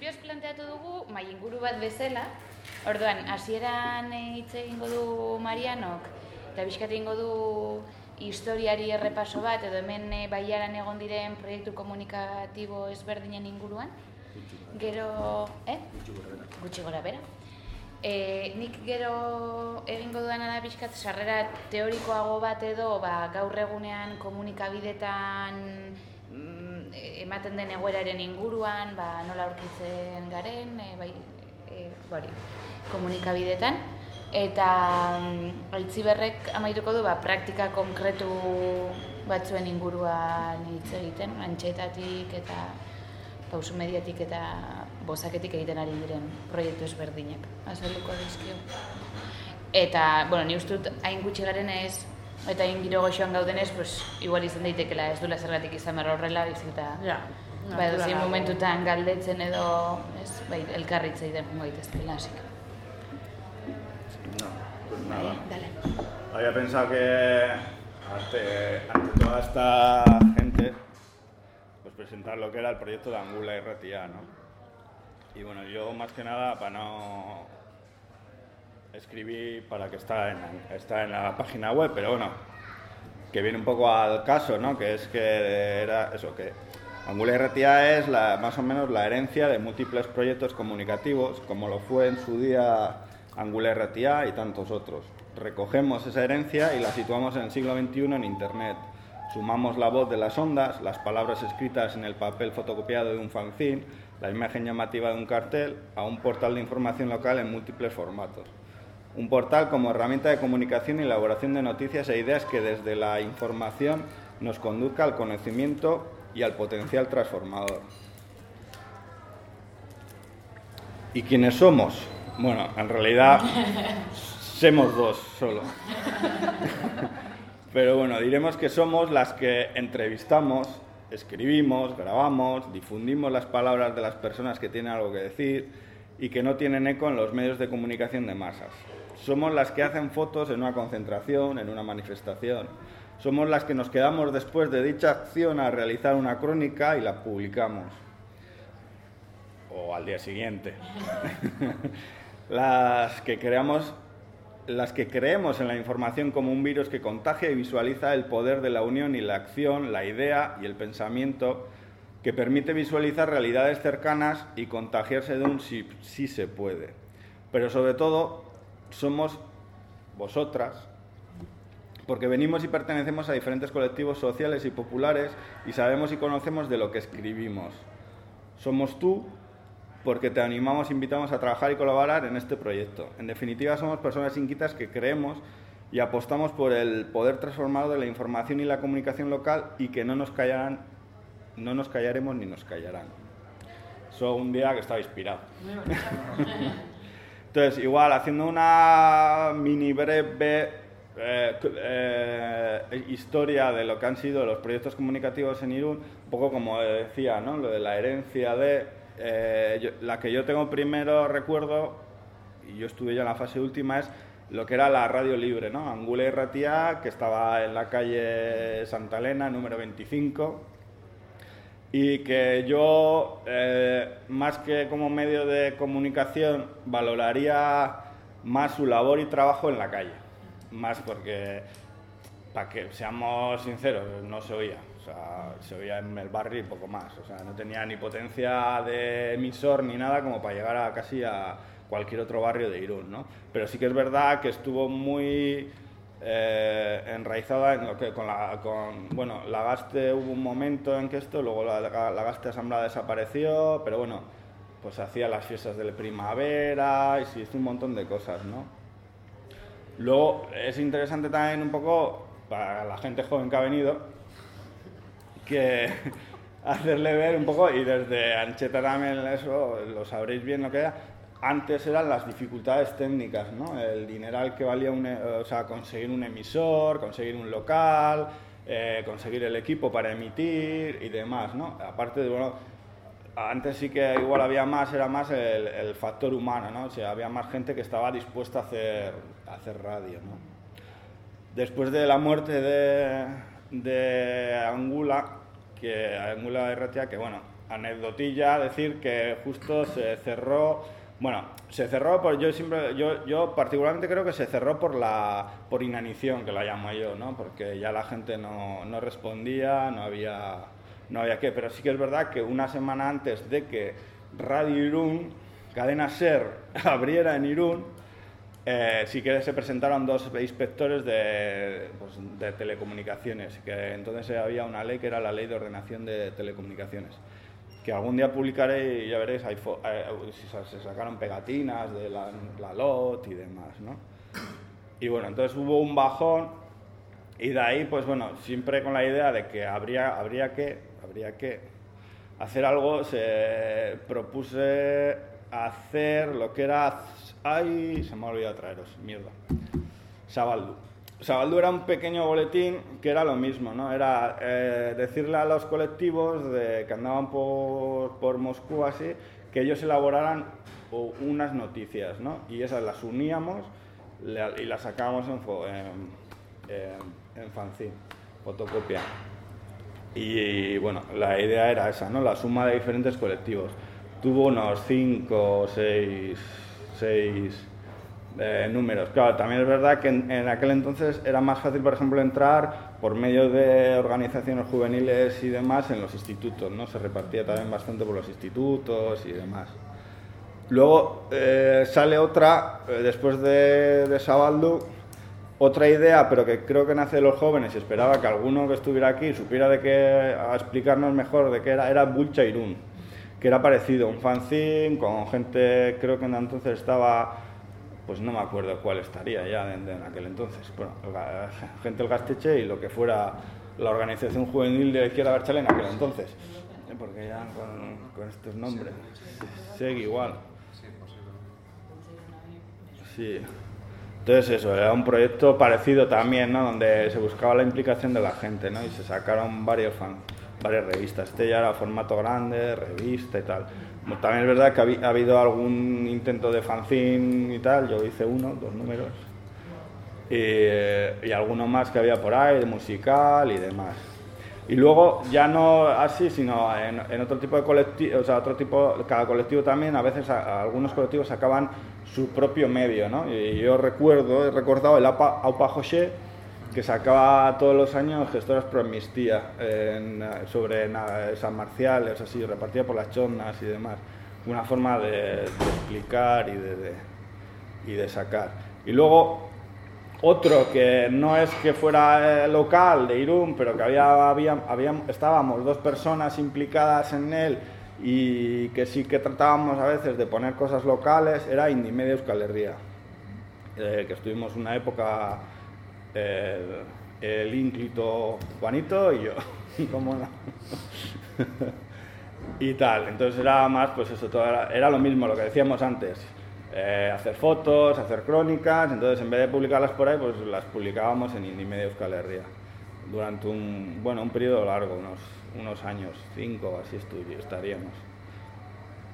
printzipioz planteatu dugu, mai inguru bat bezala, orduan, hasieran eh, hitz egingo du Marianok, eta bizkat egingo du historiari errepaso bat, edo hemen eh, baiaran egon diren proiektu komunikatibo ezberdinen inguruan. Gero, eh? Gutxi gora bera. E, nik gero egingo duana da pixkat sarrera teorikoago bat edo ba, gaur egunean komunikabidetan ematen den egoeraren inguruan, ba, nola aurkitzen garen, e, bai, e, bari, komunikabidetan. Eta mm, Aitziberrek amaituko du ba, praktika konkretu batzuen inguruan hitz egiten, antxetatik eta pausu mediatik eta bozaketik egiten ari diren proiektu ezberdinak. Azalduko dizkio. Eta, bueno, ni uste dut hain gutxi garen ez, eta hain giro goxoan gauden ez, pues, igual izan daitekela ez dula zergatik izan berra horrela, bizik eta... Ja. Ba, edo zein momentutan galdetzen edo, ez, bai, elkarritza egiten jungo daitezkela, así que... No, pues nada. Dale. Había pensado que ante, ante toda esta gente, pues presentar lo que era el proyecto de Angula y Ratia, ¿no? Y bueno, yo más que nada para no escribí para que está en, está en la página web, pero bueno, que viene un poco al caso, ¿no? Que es que era eso, que Angula y Ratia es la, más o menos la herencia de múltiples proyectos comunicativos, como lo fue en su día Angula y Ratia y tantos otros. Recogemos esa herencia y la situamos en el siglo XXI en Internet. Sumamos la voz de las ondas, las palabras escritas en el papel fotocopiado de un fanzine, la imagen llamativa de un cartel, a un portal de información local en múltiples formatos. Un portal como herramienta de comunicación y elaboración de noticias e ideas que desde la información nos conduzca al conocimiento y al potencial transformador. ¿Y quiénes somos? Bueno, en realidad somos dos solo. Pero bueno, diremos que somos las que entrevistamos, escribimos, grabamos, difundimos las palabras de las personas que tienen algo que decir y que no tienen eco en los medios de comunicación de masas. Somos las que hacen fotos en una concentración, en una manifestación. Somos las que nos quedamos después de dicha acción a realizar una crónica y la publicamos. O al día siguiente. las que creamos las que creemos en la información como un virus que contagia y visualiza el poder de la unión y la acción, la idea y el pensamiento, que permite visualizar realidades cercanas y contagiarse de un sí, sí se puede. Pero sobre todo, somos vosotras, porque venimos y pertenecemos a diferentes colectivos sociales y populares y sabemos y conocemos de lo que escribimos. Somos tú, porque te animamos invitamos a trabajar y colaborar en este proyecto. En definitiva, somos personas inquietas que creemos y apostamos por el poder transformado de la información y la comunicación local y que no nos callarán, no nos callaremos ni nos callarán. Eso un día que estaba inspirado. Entonces, igual, haciendo una mini breve eh, eh, historia de lo que han sido los proyectos comunicativos en Irún, un poco como decía, ¿no? lo de la herencia de eh, la que yo tengo primero recuerdo, y yo estuve ya en la fase última, es lo que era la radio libre, ¿no? Angula y Ratía, que estaba en la calle Santa Elena, número 25, y que yo, eh, más que como medio de comunicación, valoraría más su labor y trabajo en la calle. Más porque, para que seamos sinceros, no se oía. O sea, se oía en el barrio y poco más. O sea, no tenía ni potencia de emisor ni nada como para llegar a casi a cualquier otro barrio de Irún, ¿no? Pero sí que es verdad que estuvo muy eh, enraizada en lo que con la con bueno Lagaste hubo un momento en que esto luego la, la Lagaste Asamblea desapareció pero bueno pues hacía las fiestas de primavera y se hizo un montón de cosas no luego es interesante también un poco para la gente joven que ha venido que hacerle ver un poco, y desde Ancheta también eso lo sabréis bien lo que era, antes eran las dificultades técnicas, ¿no? El dineral que valía un, o sea, conseguir un emisor, conseguir un local, eh, conseguir el equipo para emitir y demás, ¿no? Aparte de, bueno, antes sí que igual había más, era más el, el, factor humano, ¿no? O sea, había más gente que estaba dispuesta a hacer, a hacer radio, ¿no? Después de la muerte de, de Angula, que Angula RTA, que bueno, anecdotilla decir que justo se cerró, bueno, se cerró por, yo siempre, yo, yo particularmente creo que se cerró por la, por inanición, que la llamo yo, ¿no? Porque ya la gente no, no respondía, no había, no había qué, pero sí que es verdad que una semana antes de que Radio Irún, Cadena Ser, abriera en Irún, eh, sí que se presentaron dos inspectores de, pues, de, telecomunicaciones, que entonces había una ley que era la Ley de Ordenación de Telecomunicaciones, que algún día publicaré y ya veréis, hay eh, se sacaron pegatinas de la, la, LOT y demás, ¿no? Y bueno, entonces hubo un bajón y de ahí, pues bueno, siempre con la idea de que habría, habría que, habría que hacer algo, se propuse hacer lo que era Ay, se me ha olvidado traeros, mierda. Sabaldu. Sabaldu era un pequeño boletín que era lo mismo, ¿no? Era eh, decirle a los colectivos de, que andaban por, por Moscú así, que ellos elaboraran unas noticias, ¿no? Y esas las uníamos y las sacábamos en, en, fanzine, fotocopia. Y bueno, la idea era esa, ¿no? La suma de diferentes colectivos. Tuvo unos cinco o seis seis eh, números. Claro, también es verdad que en, aquel entonces era más fácil, por ejemplo, entrar por medio de organizaciones juveniles y demás en los institutos, ¿no? Se repartía también bastante por los institutos y demás. Luego eh, sale otra, eh, después de, de Sabaldu, otra idea, pero que creo que nace de los jóvenes y esperaba que alguno que estuviera aquí supiera de qué, a explicarnos mejor de qué era, era Bulcha Irún que era parecido, un fanzine con gente, creo que entonces estaba, pues no me acuerdo cuál estaría ya en, aquel entonces, bueno, gente del Gasteche y lo que fuera la organización juvenil de la izquierda Berchale en aquel entonces, ¿eh? porque ya con, estos nombres sigue igual. Sí. Entonces eso, era un proyecto parecido también, ¿no? Donde se buscaba la implicación de la gente, ¿no? Y se sacaron varios fans varias revistas. Este ya era formato grande, revista y tal. También es verdad que ha habido algún intento de fanzine y tal, yo hice uno, dos números, y, y alguno más que había por ahí, de musical y demás. Y luego ya no así, sino en, otro tipo de colectivo, o sea, otro tipo, cada colectivo también, a veces algunos colectivos sacaban su propio medio, ¿no? Y yo recuerdo, he recordado el APA, Aupa José, que sacaba todos los años gestoras pro amnistía sobre San Marcial, es así, repartida por las chonas y demás. Una forma de, explicar y de, y de sacar. Y luego otro que no es que fuera eh, local de Irún, pero que había, había, estábamos dos personas implicadas en él y que sí que tratábamos a veces de poner cosas locales, era Indimedia Euskal Herria, eh, que estuvimos una época el, ínclito Juanito y yo, ¿cómo no? y tal, entonces era más, pues eso, era, lo mismo, lo que decíamos antes, eh, hacer fotos, hacer crónicas, entonces en vez de publicarlas por ahí, pues las publicábamos en Indimedia Euskal Herria, durante un, bueno, un periodo largo, unos, unos años, cinco así estaríamos.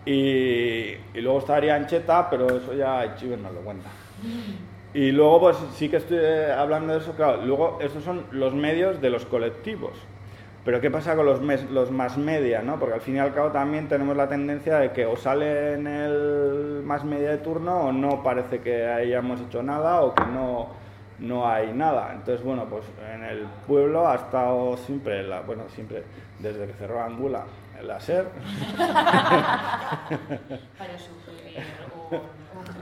Y, y, luego estaría Ancheta, pero eso ya Chives nos lo cuenta. Y luego, pues sí que estoy eh, hablando de eso, claro, luego estos son los medios de los colectivos. Pero ¿qué pasa con los, los más media? ¿no? Porque al fin y al cabo también tenemos la tendencia de que o sale en el más media de turno o no parece que hayamos hecho nada o que no, no hay nada. Entonces, bueno, pues en el pueblo ha estado siempre, la, bueno, siempre, desde que cerró Angula, la SER. Para sufrir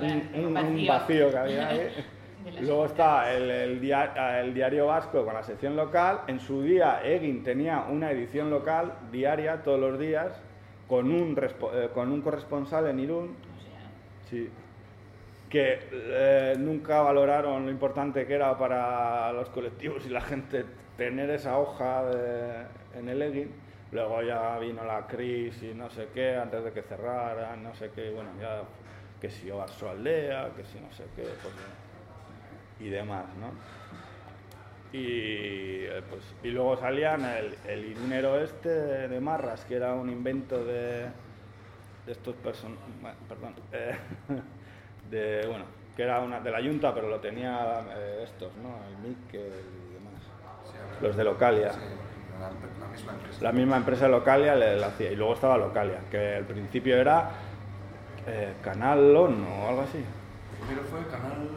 un, un, vacío que había ahí. Luego está el, el, diario, vasco con la sección local. En su día, Egin tenía una edición local diaria, todos los días, con un, eh, con un corresponsal en Irún. Sí. Que eh, nunca valoraron lo importante que era para los colectivos y la gente tener esa hoja en el Egin. Luego ya vino la crisis y no sé qué, antes de que cerrara, no sé qué, bueno, ya que si a su aldea, que si no sé qué, pues, y demás, ¿no? Y, eh, pues, y luego salían el, el irunero este de Marras, que era un invento de, de estos personas, perdón, eh, de, bueno, que era una, de la Junta, pero lo tenía eh, estos, ¿no? El MIC y demás, los de Localia. la, la misma empresa. La misma empresa Localia le, la hacía. Y luego estaba Localia, que al principio era eh, Canalon o algo así. Primero fue Canal...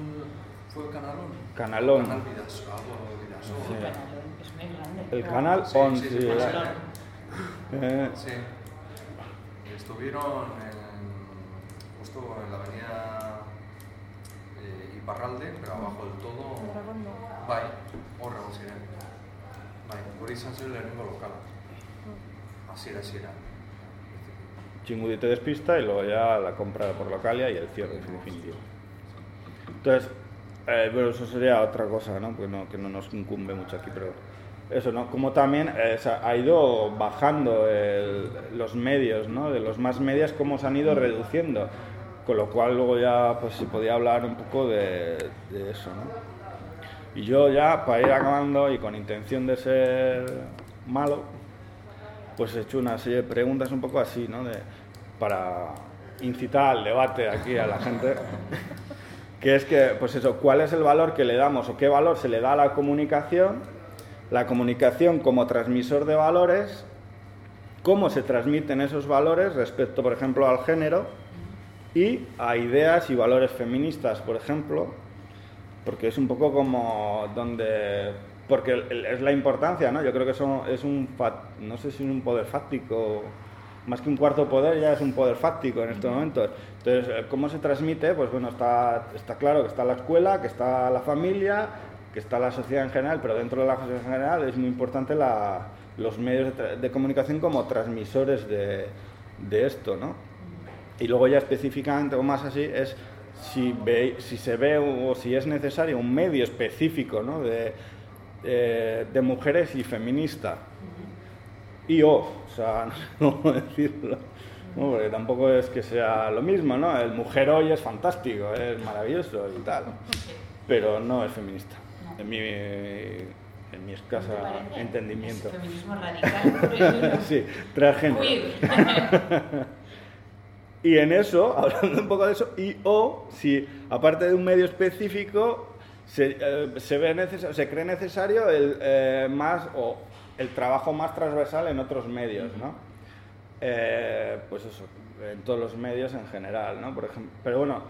¿Fue Canalón? Canalón. Canal Vidas, algo Vidas. Sí. El canal es muy grande. El canal Sí, 11. sí, sí, Barcelona. eh, Sí. Estuvieron en, justo en la avenida eh, Iparralde, pero abajo del todo. Bai, horra ziren. Bai, hori izan zen lehenengo lokala. Hasiera, hasiera. Chingudite despista y luego ya la compra por Localia y el cierre definitivo. Entonces, eh, pero eso sería otra cosa, ¿no? Porque no, que no nos incumbe mucho aquí, pero eso, ¿no? Como también eh, se ha ido bajando el- los medios, ¿no? De los más medios, cómo se han ido reduciendo. Con lo cual luego ya pues se podía hablar un poco de, de eso, ¿no? Y yo ya, para ir acabando y con intención de ser malo, pues he hecho una serie de preguntas un poco así, ¿no? De, para incitar al debate aquí a la gente. que es que, pues eso, ¿cuál es el valor que le damos o qué valor se le da a la comunicación? La comunicación como transmisor de valores, cómo se transmiten esos valores respecto, por ejemplo, al género y a ideas y valores feministas, por ejemplo, porque es un poco como donde porque es la importancia no yo creo que eso es un no sé si es un poder fáctico más que un cuarto poder ya es un poder fáctico en estos momentos. Entonces eh, cómo se transmite pues bueno está está claro que está la escuela que está la familia que está la sociedad en general pero dentro de la sociedad en general es muy importante la- los medios de, de comunicación como transmisores de, de esto no y luego ya específicamente o más así es si, ve, si se ve o si es necesario un medio específico ¿no? de, eh, de mujeres y feminista. Y o, o sea, no sé cómo decirlo. ¿no? Porque tampoco es que sea lo mismo, ¿no? El mujer hoy es fantástico, es maravilloso y tal. Pero no es feminista. En mi, en mi escasa entendimiento. Es feminismo radical. Sí, transgénero. Y en eso, hablando un poco de eso, y o si aparte de un medio específico se, eh, se ve neces- se cree necesario el eh, más o el trabajo más transversal en otros medios, ¿no? Eh, pues eso, en todos los medios en general, ¿no? Por ejemplo, pero bueno,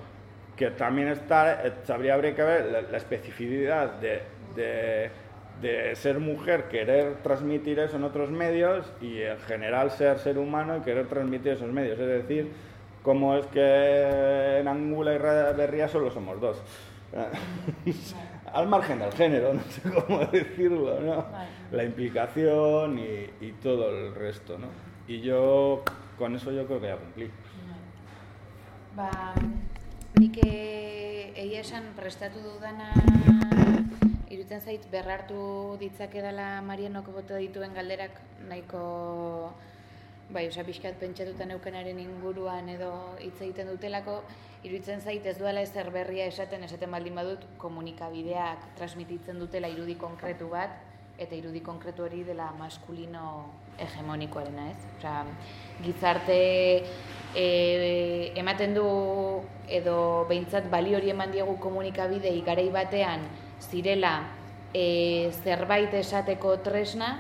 que también está, eh, habría, habría que ver la, especificidad de, de, de ser mujer, querer transmitir eso en otros medios y en general ser ser humano y querer transmitir esos medios. Es decir, cómo es que en Angula y Berría solo somos dos. Al margen del género, no sé cómo decirlo, ¿no? Vale. La implicación y, y todo el resto, ¿no? Y yo, con eso yo creo que ya cumplí. Ba, nik egia esan prestatu dudana irutzen zait berrartu ditzakedala Marianok bota dituen galderak nahiko bai, osea pixkat pentsatuta neukenaren inguruan edo hitz egiten dutelako iruditzen zait ez duela ezer berria esaten esaten baldin badut komunikabideak transmititzen dutela irudi konkretu bat eta irudi konkretu hori dela maskulino hegemonikoarena, ez? Osea, gizarte e, ematen du edo behintzat bali hori eman diegu komunikabidei garai batean zirela e, zerbait esateko tresna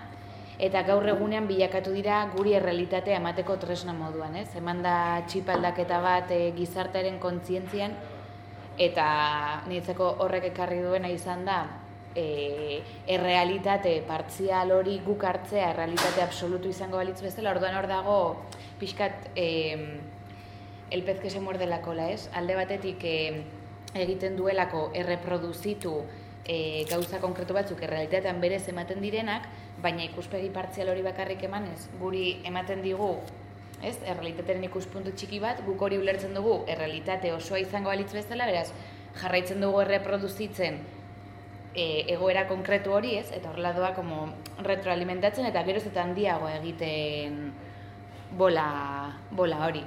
eta gaur egunean bilakatu dira guri errealitatea emateko tresna moduan, ez? Eman da txip aldaketa bat e, gizartearen kontzientzian eta niretzako horrek ekarri duena izan da e, errealitate partzial hori guk hartzea errealitate absolutu izango balitz bezala, orduan hor dago pixkat e, el pez que se muerde la cola, ez? Alde batetik e, egiten duelako erreproduzitu e, gauza konkretu batzuk errealitatean berez ematen direnak, baina ikuspegi partzial hori bakarrik emanez, guri ematen digu ez, errealitatearen ikuspuntu txiki bat, guk hori ulertzen dugu errealitate osoa izango balitz bezala, beraz, jarraitzen dugu erreproduzitzen e, egoera konkretu hori, ez? Eta horrela doa como retroalimentatzen eta geroz eta handiago egiten bola, bola hori.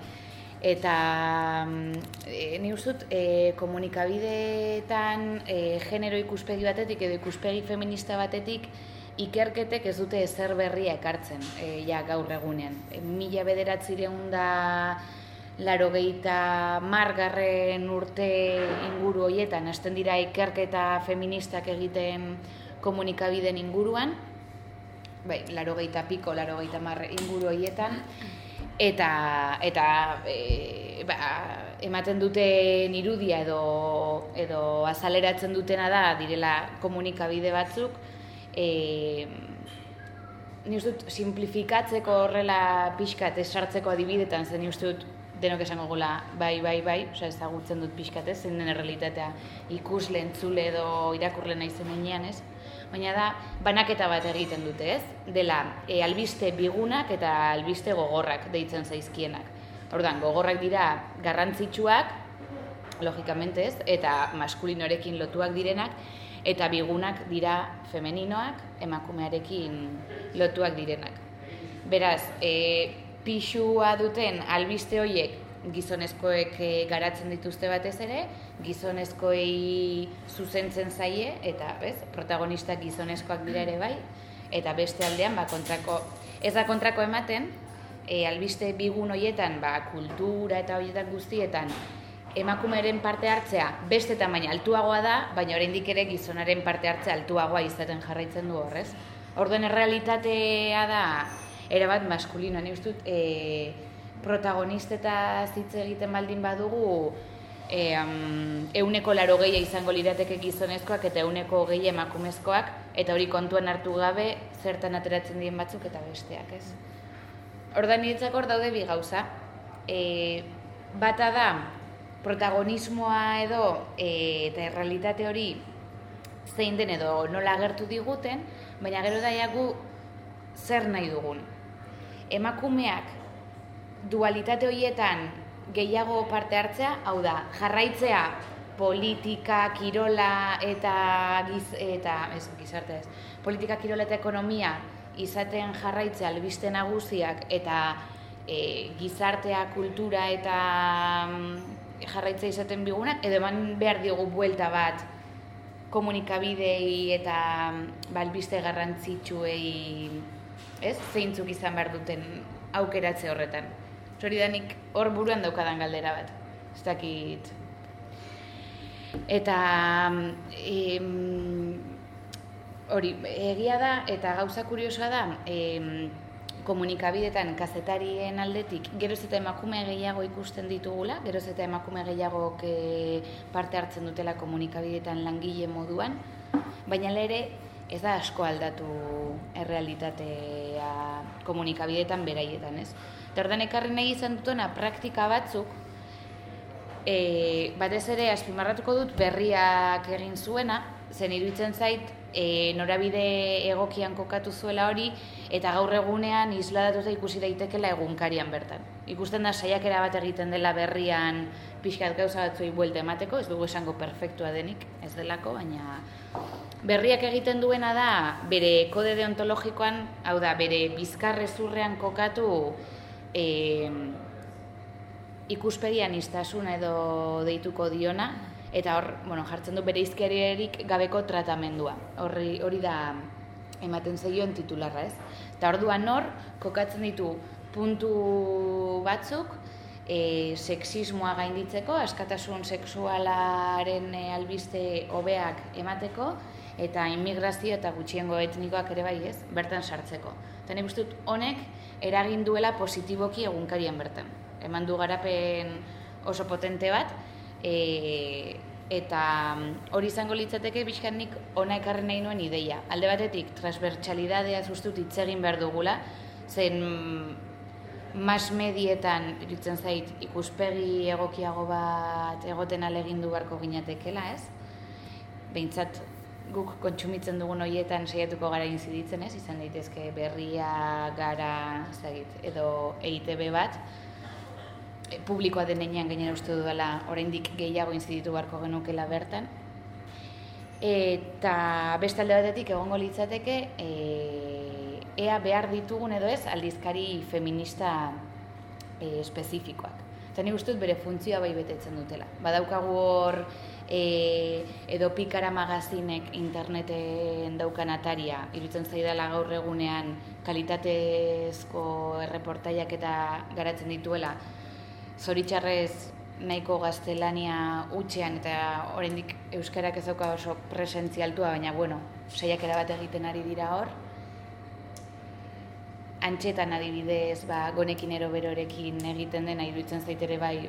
Eta mm, e, ni dut e, komunikabideetan e, genero ikuspegi batetik edo ikuspegi feminista batetik ikerketek ez dute ezer berria ekartzen e, ja gaur egunean. E, mila bederatzireun da laro margarren urte inguru hoietan, hasten dira ikerketa feministak egiten komunikabiden inguruan, bai, laro gehieta piko, laro gehieta marre inguru horietan, eta, eta e, ba, ematen duten irudia edo, edo azaleratzen dutena da, direla komunikabide batzuk, e, ni dut, simplifikatzeko horrela pixkat esartzeko adibidetan, zen ni dut, denok esango gola, bai, bai, bai, oza, ezagutzen dut pixkat, ez, zen den realitatea ikusle, entzule edo irakurle nahi zen ez? Baina da, banaketa bat egiten dute, ez? Dela, e, albiste bigunak eta albiste gogorrak deitzen zaizkienak. Ordan gogorrak dira garrantzitsuak, logikamente ez, eta maskulinorekin lotuak direnak, eta bigunak dira femeninoak, emakumearekin lotuak direnak. Beraz, e, pixua duten albiste horiek gizonezkoek e, garatzen dituzte batez ere, gizonezkoei zuzentzen zaie, eta bez, protagonistak gizonezkoak dira ere bai, eta beste aldean, ba, kontrako, ez da kontrako ematen, e, albiste bigun horietan, ba, kultura eta horietan guztietan, emakumeren parte hartzea beste tamaina altuagoa da, baina oraindik ere gizonaren parte hartzea altuagoa izaten jarraitzen du horrez. Orduen errealitatea da erabat maskulino, ni ustut e, protagonisteta hitz egiten baldin badugu e, um, euneko laro gehi izango lirateke gizonezkoak eta euneko gehi emakumezkoak eta hori kontuan hartu gabe zertan ateratzen dien batzuk eta besteak, ez? Ordan hor daude bi gauza. E, bata da, protagonismoa edo e, eta errealitate hori zein den edo nola agertu diguten, baina gero daiagu zer nahi dugun. Emakumeak dualitate horietan gehiago parte hartzea, hau da, jarraitzea politika, kirola eta giz, eta ez, gizarte ez, politika, kirola eta ekonomia izaten jarraitzea albiste nagusiak eta e, gizartea, kultura eta mm, jarraitza izaten bigunak, edo eman behar diogu buelta bat komunikabidei eta balbiste garrantzitsuei, ez? Zeintzuk izan behar duten aukeratze horretan. Zori danik hor buruan daukadan galdera bat. Ez dakit. Eta hori, egia da, eta gauza kuriosoa da, em, komunikabidetan kazetarien aldetik geroz eta emakume gehiago ikusten ditugula, geroz eta emakume gehiago e, parte hartzen dutela komunikabidetan langile moduan, baina ere ez da asko aldatu errealitatea komunikabidetan beraietan, ez? Terdan ekarri nahi izan dutona praktika batzuk, e, batez ere azpimarratuko dut berriak egin zuena, zen iruditzen zait e, norabide egokian kokatu zuela hori, eta gaur egunean isladatuta ikusi daitekela egunkarian bertan. Ikusten da saiakera bat egiten dela berrian pixkat gauza batzuei buelte emateko, ez dugu esango perfektua denik, ez delako, baina berriak egiten duena da bere kode deontologikoan, hau da, bere bizkarrezurrean kokatu e, ikuspegian istasuna edo deituko diona, eta hor, bueno, jartzen du bere izkerierik gabeko tratamendua. Horri, hori da ematen zeioen titularra, ez? Eta orduan hor, kokatzen ditu puntu batzuk, e, sexismoa gainditzeko, askatasun sexualaren e, albiste hobeak emateko, eta immigrazio eta gutxiengo etnikoak ere bai ez, bertan sartzeko. Eta nik honek eragin duela positiboki egunkarien bertan. Eman du garapen oso potente bat, e, eta mm, hori izango litzateke bizkanik ona ekarri nahi nuen ideia. Alde batetik, transbertsalidadea zuztut hitz egin behar dugula, zen mm, mas medietan iritzen zait ikuspegi egokiago bat egoten alegindu barko ginatekela, ez? Behintzat, guk kontsumitzen dugun horietan saiatuko gara inziditzen, ez? Izan daitezke berria gara, zagit, edo EITB bat, publikoa denean gainera uste dudala oraindik gehiago inziditu beharko genukela bertan. Eta beste alde batetik egongo litzateke e, ea behar ditugun edo ez aldizkari feminista e, espezifikoak. Eta ni dut bere funtzioa bai betetzen dutela. Badaukagu hor e, edo pikara magazinek interneten daukan ataria, irutzen zaidala gaur egunean kalitatezko erreportaiak eta garatzen dituela, zoritxarrez nahiko gaztelania utxean eta oraindik euskarak ez dauka oso presentzialtua, baina bueno, saiak bat egiten ari dira hor. antxetan adibidez, ba, gonekin eroberorekin egiten dena iruditzen zaitere bai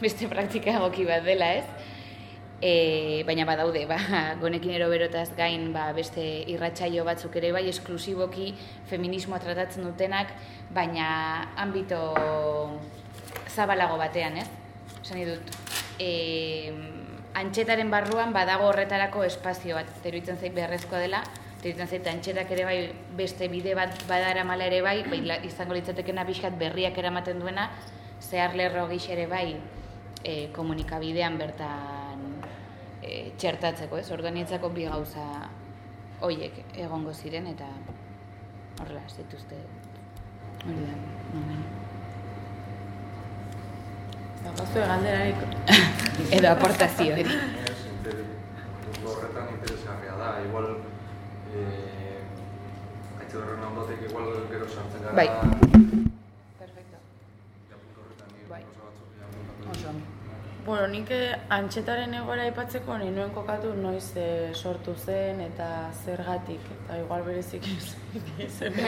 beste praktika egoki bat dela, ez? E, baina badaude, ba, gonekin eroberotaz gain ba, beste irratsaio batzuk ere bai, esklusiboki feminismoa tratatzen dutenak, baina ambito zabalago batean, ez? Esan dut, e, antxetaren barruan badago horretarako espazio bat, teruitzen zait beharrezkoa dela, teruitzen zait antxetak ere bai beste bide bat badara mala ere bai, bai izango litzateken abiskat berriak eramaten duena, zehar lerro ere bai e, komunikabidean bertan e, txertatzeko, ez? Organitzako bi gauza hoiek egongo ziren eta horrela zituzte hori da, nomen. Zagaztu egalderarik. Edo aportazio, eri. Horretan interesgarria da, igual eh, haitze horren ondotek igual gero sartzen gara Bai. Perfecto. Bai. Oso Oso. Bueno, nik eh, antxetaren egoera aipatzeko ni nuen kokatu noiz eh, sortu zen eta zergatik eta igual berezik ez zen.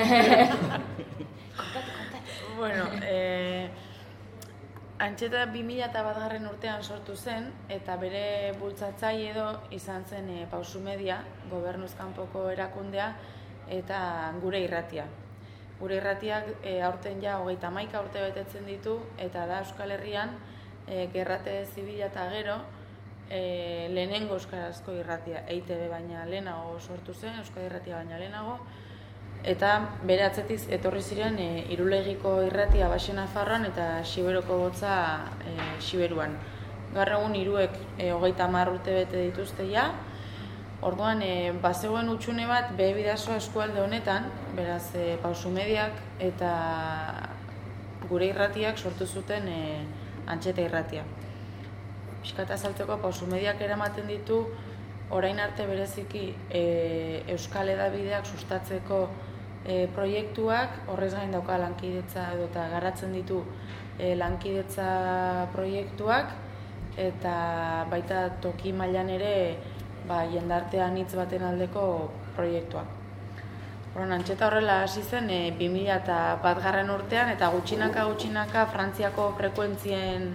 bueno, eh, antxeta 2000 eta batgarren urtean sortu zen eta bere bultzatzaile edo izan zen eh, pausu media, gobernuz kanpoko erakundea eta gure irratia. Gure irratiak e, aurten ja hogeita maika urte betetzen ditu eta da Euskal Herrian e, gerrate zibila eta gero e, lehenengo euskarazko irratia, EITB baina lehenago sortu zen, Euskal Irratia baina lehenago, eta bere atzetiz etorri ziren e, irulegiko irratia Baxena Farroan eta Xiberoko botza e, Xiberuan. Gaur egun hiruek e, hogeita hamar urte bete dituzte ja, Orduan, e, bazegoen utxune bat behe bidazoa eskualde honetan, beraz, e, pausu mediak eta gure irratiak sortu zuten e, antxeta irratia. Piskata azaltzeko pausu mediak eramaten ditu orain arte bereziki e, euskal edabideak sustatzeko e, proiektuak, horrez gain dauka lankidetza edo eta garatzen ditu e, lankidetza proiektuak eta baita toki mailan ere ba, jendartean hitz baten aldeko proiektuak. Horan, antxeta horrela hasi zen e, 2000 eta bat garren urtean eta gutxinaka gutxinaka Frantziako frekuentzien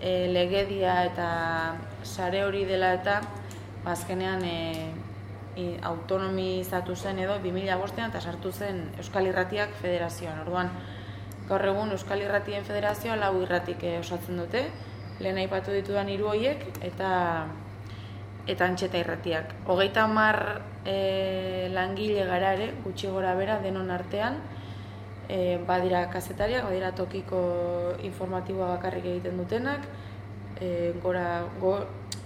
e, legedia eta sare hori dela eta bazkenean e, i, autonomizatu zen edo 2000 bostean eta sartu zen Euskal Irratiak Federazioan. Orduan, gaur egun Euskal Irratien Federazioa lau irratik e, osatzen dute, lehen aipatu ditudan hiru horiek eta eta antxeta irratiak. Hogeita hamar e, langile gara ere, gutxi gora bera, denon artean, e, badira kazetariak, badira tokiko informatiboa bakarrik egiten dutenak, e, gora go,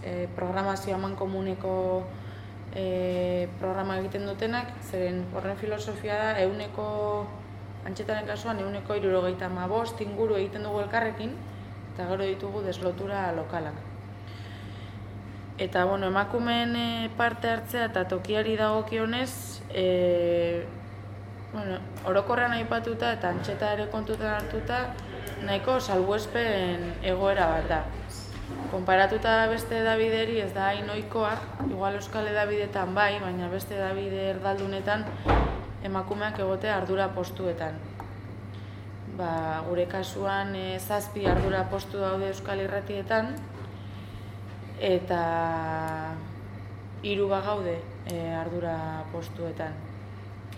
e, programazio haman komuneko e, programa egiten dutenak, zeren horren filosofia da, euneko antxetaren kasuan, euneko irurogeita ma bost inguru egiten dugu elkarrekin, eta gero ditugu deslotura lokalak. Eta, bueno, emakumeen e, parte hartzea eta tokiari dagokionez, e, bueno, orokorrean aipatuta eta antxeta ere kontutan hartuta, nahiko salbuespen egoera bat da. Konparatuta beste edabideri ez da hain ohikoa, igual euskal edabidetan bai, baina beste edabide erdaldunetan emakumeak egote ardura postuetan. Ba, gure kasuan e, zazpi ardura postu daude euskal irratietan, eta hiru gaude e, ardura postuetan.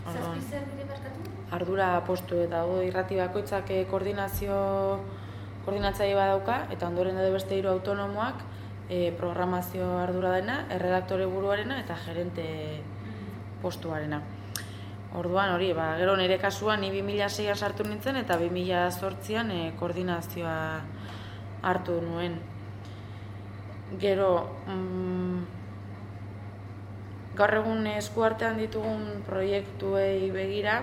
Zazpi zer dire barkatu? Ardura postu eta hau irrati bakoitzak e, koordinazio koordinatzaile badauka eta ondoren daude beste hiru autonomoak e, programazio ardura dena, erredaktore buruarena eta gerente postuarena. Orduan hori, ba, gero nire kasuan ni 2006an sartu nintzen eta 2008an e, koordinazioa hartu nuen. Gero, mm, gaur egun eskuartean ditugun proiektuei begira,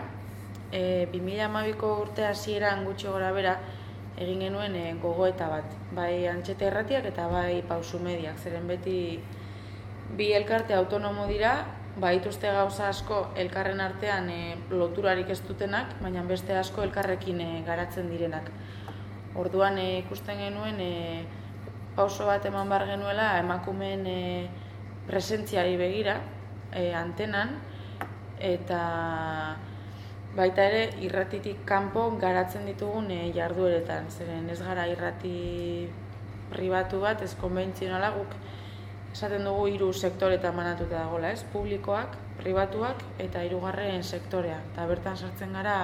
e, 2012ko urte hasieran gutxi gora bera, egin genuen e, gogoeta bat. Bai antxeta erratiak eta bai pausu mediak. Zeren beti bi elkarte autonomo dira, baituzte gauza asko elkarren artean e, loturarik ez dutenak, baina beste asko elkarrekin e, garatzen direnak. Orduan e, ikusten genuen e, pauso bat eman bar genuela emakumeen e, presentziari begira e, antenan eta baita ere irratitik kanpo garatzen ditugun e, jardueretan, zeren ez gara irrati pribatu bat, ez konbentzionala guk esaten dugu hiru sektoretan manatuta dagoela, ez? Publikoak, pribatuak eta hirugarren sektorea. Eta bertan sartzen gara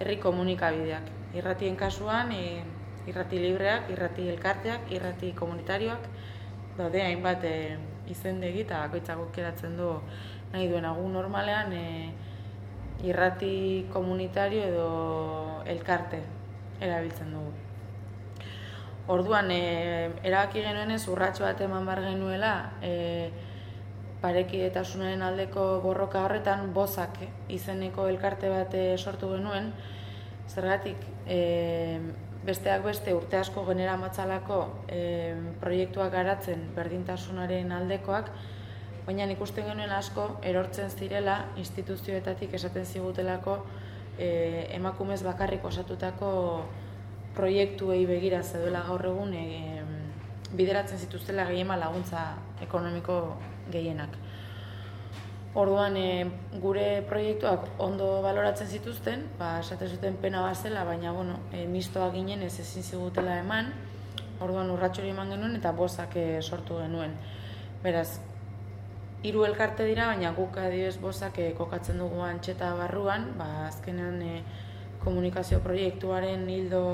herri komunikabideak. Irratien kasuan, e, irrati libreak, irrati elkarteak, irrati komunitarioak, daude hainbat e, izendegi eta bakoitzak keratzen du nahi duen agun normalean e, irrati komunitario edo elkarte erabiltzen dugu. Orduan, e, erabaki genuen ez urratxo bat eman bar genuela e, parekidetasunaren aldeko borroka horretan bozak izeneko elkarte bat sortu genuen, zergatik e, besteak beste urte asko genera matzalako e, proiektuak garatzen berdintasunaren aldekoak, baina ikusten genuen asko erortzen zirela instituzioetatik esaten zigutelako e, emakumez bakarrik osatutako proiektuei begira zeduela gaur egun e, bideratzen zituztela gehiema laguntza ekonomiko gehienak. Orduan e, gure proiektuak ondo baloratzen zituzten, ba, esaten zuten pena bazela, baina bueno, e, mistoa ginen ez ezin zigutela eman, orduan urratxori eman genuen eta bozak e, sortu genuen. Beraz, hiru elkarte dira, baina guk adibes bozak e, kokatzen dugu antxeta barruan, ba, azkenean e, komunikazio proiektuaren hildo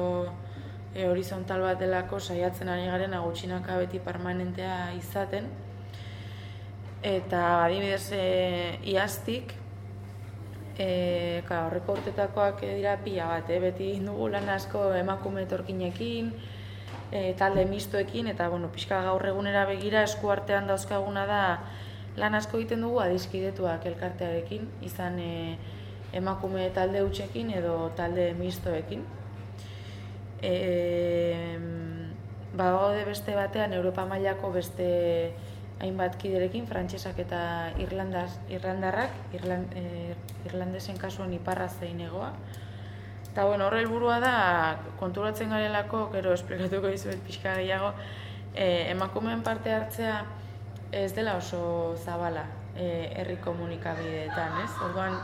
e, horizontal bat delako saiatzen ari garen agutxinaka beti permanentea izaten. Eta adibidez e, iaztik, e, ka, horreko urtetakoak dira pila bat, e, beti dugu lan asko emakume etorkinekin, e, talde mistoekin, eta bueno, pixka gaur egunera begira eskuartean dauzkaguna da lan asko egiten dugu adiskidetuak elkartearekin, izan e, emakume talde utxekin edo talde mistoekin. E, ba, beste batean Europa mailako beste hainbat kiderekin, frantsesak eta irlandaz, irlandarrak, irland, e, irlandesen kasuan iparra zein egoa. Eta bueno, horre helburua da, konturatzen garelako, gero esplikatuko dizuet pixka gehiago, e, emakumeen parte hartzea ez dela oso zabala e, herri komunikabideetan, ez? Orduan,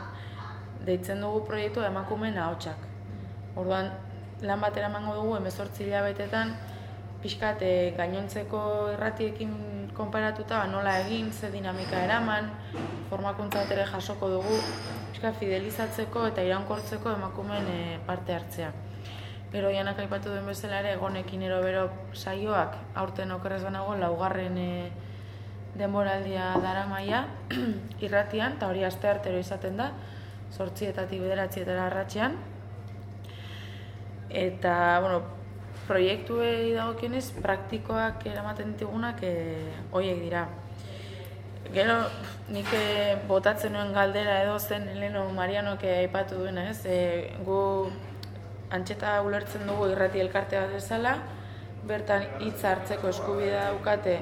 deitzen dugu proiektu emakumeen ahotsak. Orduan lan batera emango dugu 18 hilabetetan pixkat gainontzeko irratiekin konparatuta ba, nola egin, ze dinamika eraman, formakuntza ere jasoko dugu, pixka fidelizatzeko eta iraunkortzeko emakumeen e, parte hartzea. Gero janak aipatu duen bezala ere, egonekin erobero saioak, aurten okerrez banago, laugarren e, denboraldia dara maia, irratian, eta hori aste artero izaten da, sortzietatik bederatzietara arratxean. Eta, bueno, proiektuei dagokionez, praktikoak eramaten ditugunak e, hoiek dira. Gero, nik eh, botatzen nuen galdera edo zen Eleno Marianok aipatu duena, ez? E, gu antxeta ulertzen dugu irrati elkarte bat bezala, bertan hitz hartzeko eskubidea daukate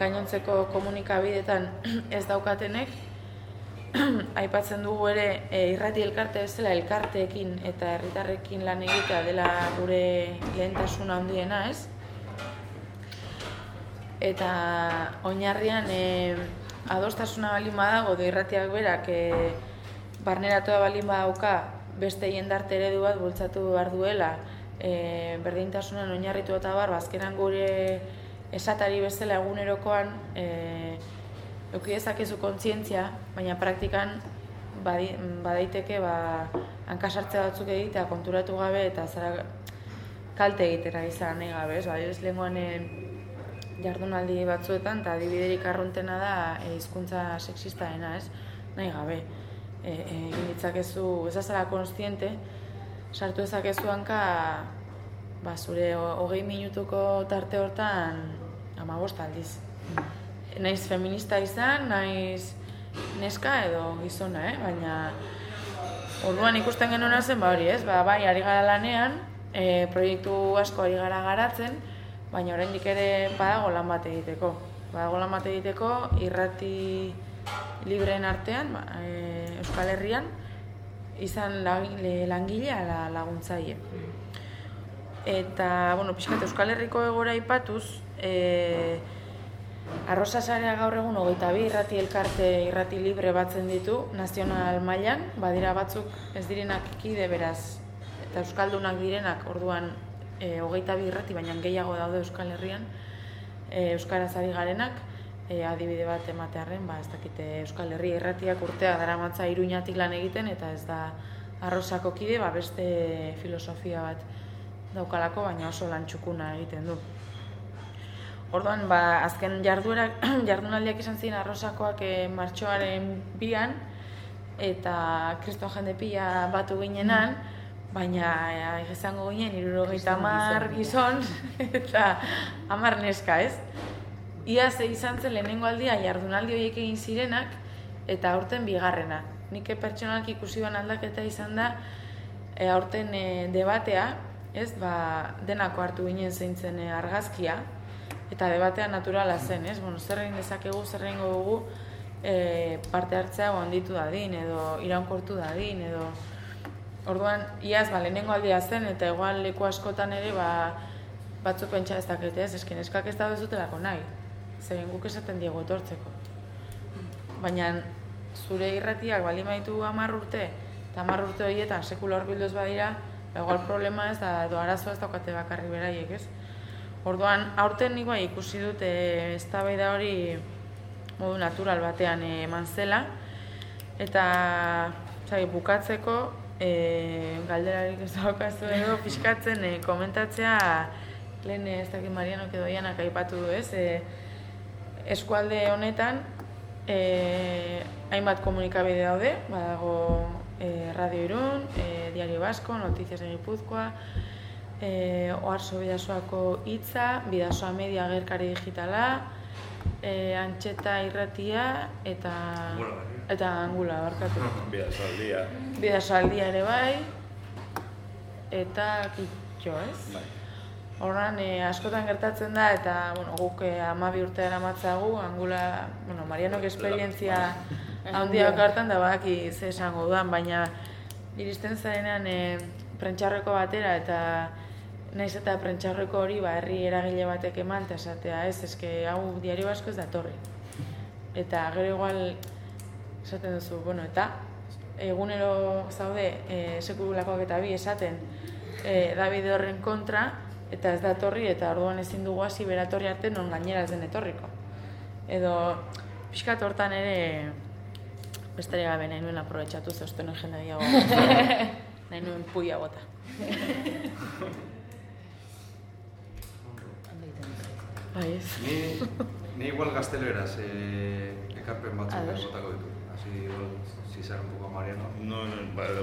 gainontzeko komunikabidetan ez daukatenek, aipatzen dugu ere e, irrati elkarte bezala elkarteekin eta herritarrekin lan egitea dela gure lehentasuna handiena, ez? Eta oinarrian e, adostasuna balin badago de irratiak berak e, barneratua balin badauka beste jendarte eredu bat bultzatu behar duela e, berdintasunan oinarritu eta bar, bazkeran gure esatari bezala egunerokoan e, Euki dezakezu kontzientzia, baina praktikan badaiteke ba, hankasartze batzuk egitea konturatu gabe eta zara kalte egitera izan nahi gabe. Ba, ez lehenkoan jardunaldi batzuetan eta adibiderik arruntena da e, hizkuntza e, sexistaena, ez? Nahi gabe. E, e, ditzakezu, ez azala konstiente, sartu ezakezu hanka ba, zure hogei minutuko tarte hortan amabost aldiz naiz feminista izan, naiz neska edo gizona, eh? baina orduan ikusten genuen zen, ba hori ez, ba, bai, ari gara lanean, e, proiektu asko ari gara garatzen, baina oraindik ere badago lan bat egiteko. Badago lan bat egiteko irrati libreen artean, ba, e, Euskal Herrian, izan langile ala laguntzaile. Eta, bueno, pixkat Euskal Herriko egora ipatuz, e, Arrosa sarea gaur egun hogeita bi irrati elkarte irrati libre batzen ditu nazional mailan, badira batzuk ez direnak kide beraz, eta euskaldunak direnak orduan e, hogeita bi irrati, baina gehiago daude Euskal Herrian, e, Euskaraz ari garenak, e, adibide bat ematearen, ba, ez dakite Euskal Herri irratiak urtea daramatza iruñatik lan egiten, eta ez da arrosako kide, ba, beste filosofia bat daukalako, baina oso lan txukuna egiten du. Orduan, ba, azken jarduerak, jardunaldiak izan ziren arrosakoak e, martxoaren bian, eta kristo jende pila batu ginenan, baina e, izango ginen, irurogeita amar gizon, eta amar neska, ez? Ia ze izan zen lehenengo aldia jardunaldi horiek egin zirenak, eta aurten bigarrena. Nik pertsonalki ikusi ban aldaketa izan da, e, aurten e, debatea, ez, ba, denako hartu ginen zeintzen e, argazkia, eta debatea naturala zen, ez? Bueno, zer egin dezakegu, zer egin dugu e, parte hartzea handitu dadin, edo iraunkortu dadin, edo... Orduan, iaz, ba, lehenengo aldia zen, eta egual leku askotan ere, ba, batzuk pentsa ez dakete, ez? Esken, eskak ez da bezutelako nahi. Zeren guk esaten diego etortzeko. Baina, zure irratiak bali maitu amar urte, eta amar urte horietan sekula horbildoz badira, egual problema ez da, edo arazoa ez daukate bakarri beraiek, ez? Orduan, aurten nik bai ikusi dut eh, eztabaida hori modu natural batean eman zela. Eta zai, bukatzeko e, galderarik ez daukazu edo pixkatzen e, komentatzea lehen ez dakit Mariano edo Ianak aipatu du ez? E, eskualde honetan e, hainbat komunikabide daude. Badago e, Radio Irun, e, Diario Basko, Noticias de Gipuzkoa e, oarzo bidazoako hitza, bidazoa media agerkari digitala, e, antxeta irratia eta eta angula barkatu. Bidazoaldia. Bidazoaldia ere bai, eta kitxo ez? Bai. Horran, e, askotan gertatzen da, eta bueno, guk e, amabi urte eramatzagu, angula, bueno, Marianok esperientzia handiak hartan da baki ze esango dudan, baina iristen zarenean e, prentxarreko batera eta Naiz eta prentxarreko hori ba, herri eragile batek eman eta esatea, ez, eske hau diario asko ez datorri. Eta gero igual esaten duzu, bueno, eta egunero zaude e, sekululakoak eta bi esaten e, David horren kontra eta ez datorri eta orduan ezin dugu hasi beratorri arte non gainera ez den etorriko. Edo pixkat hortan ere besterik gabe nahi nuen aprobetsatu zeuzten jende diago. nahi nuen puia bota. Bai ez. Ni, ni igual gazteleraz eh, ekarpen batzuk botako ditu. Así igual, si ser un poco Mariano. No, no, vale, de.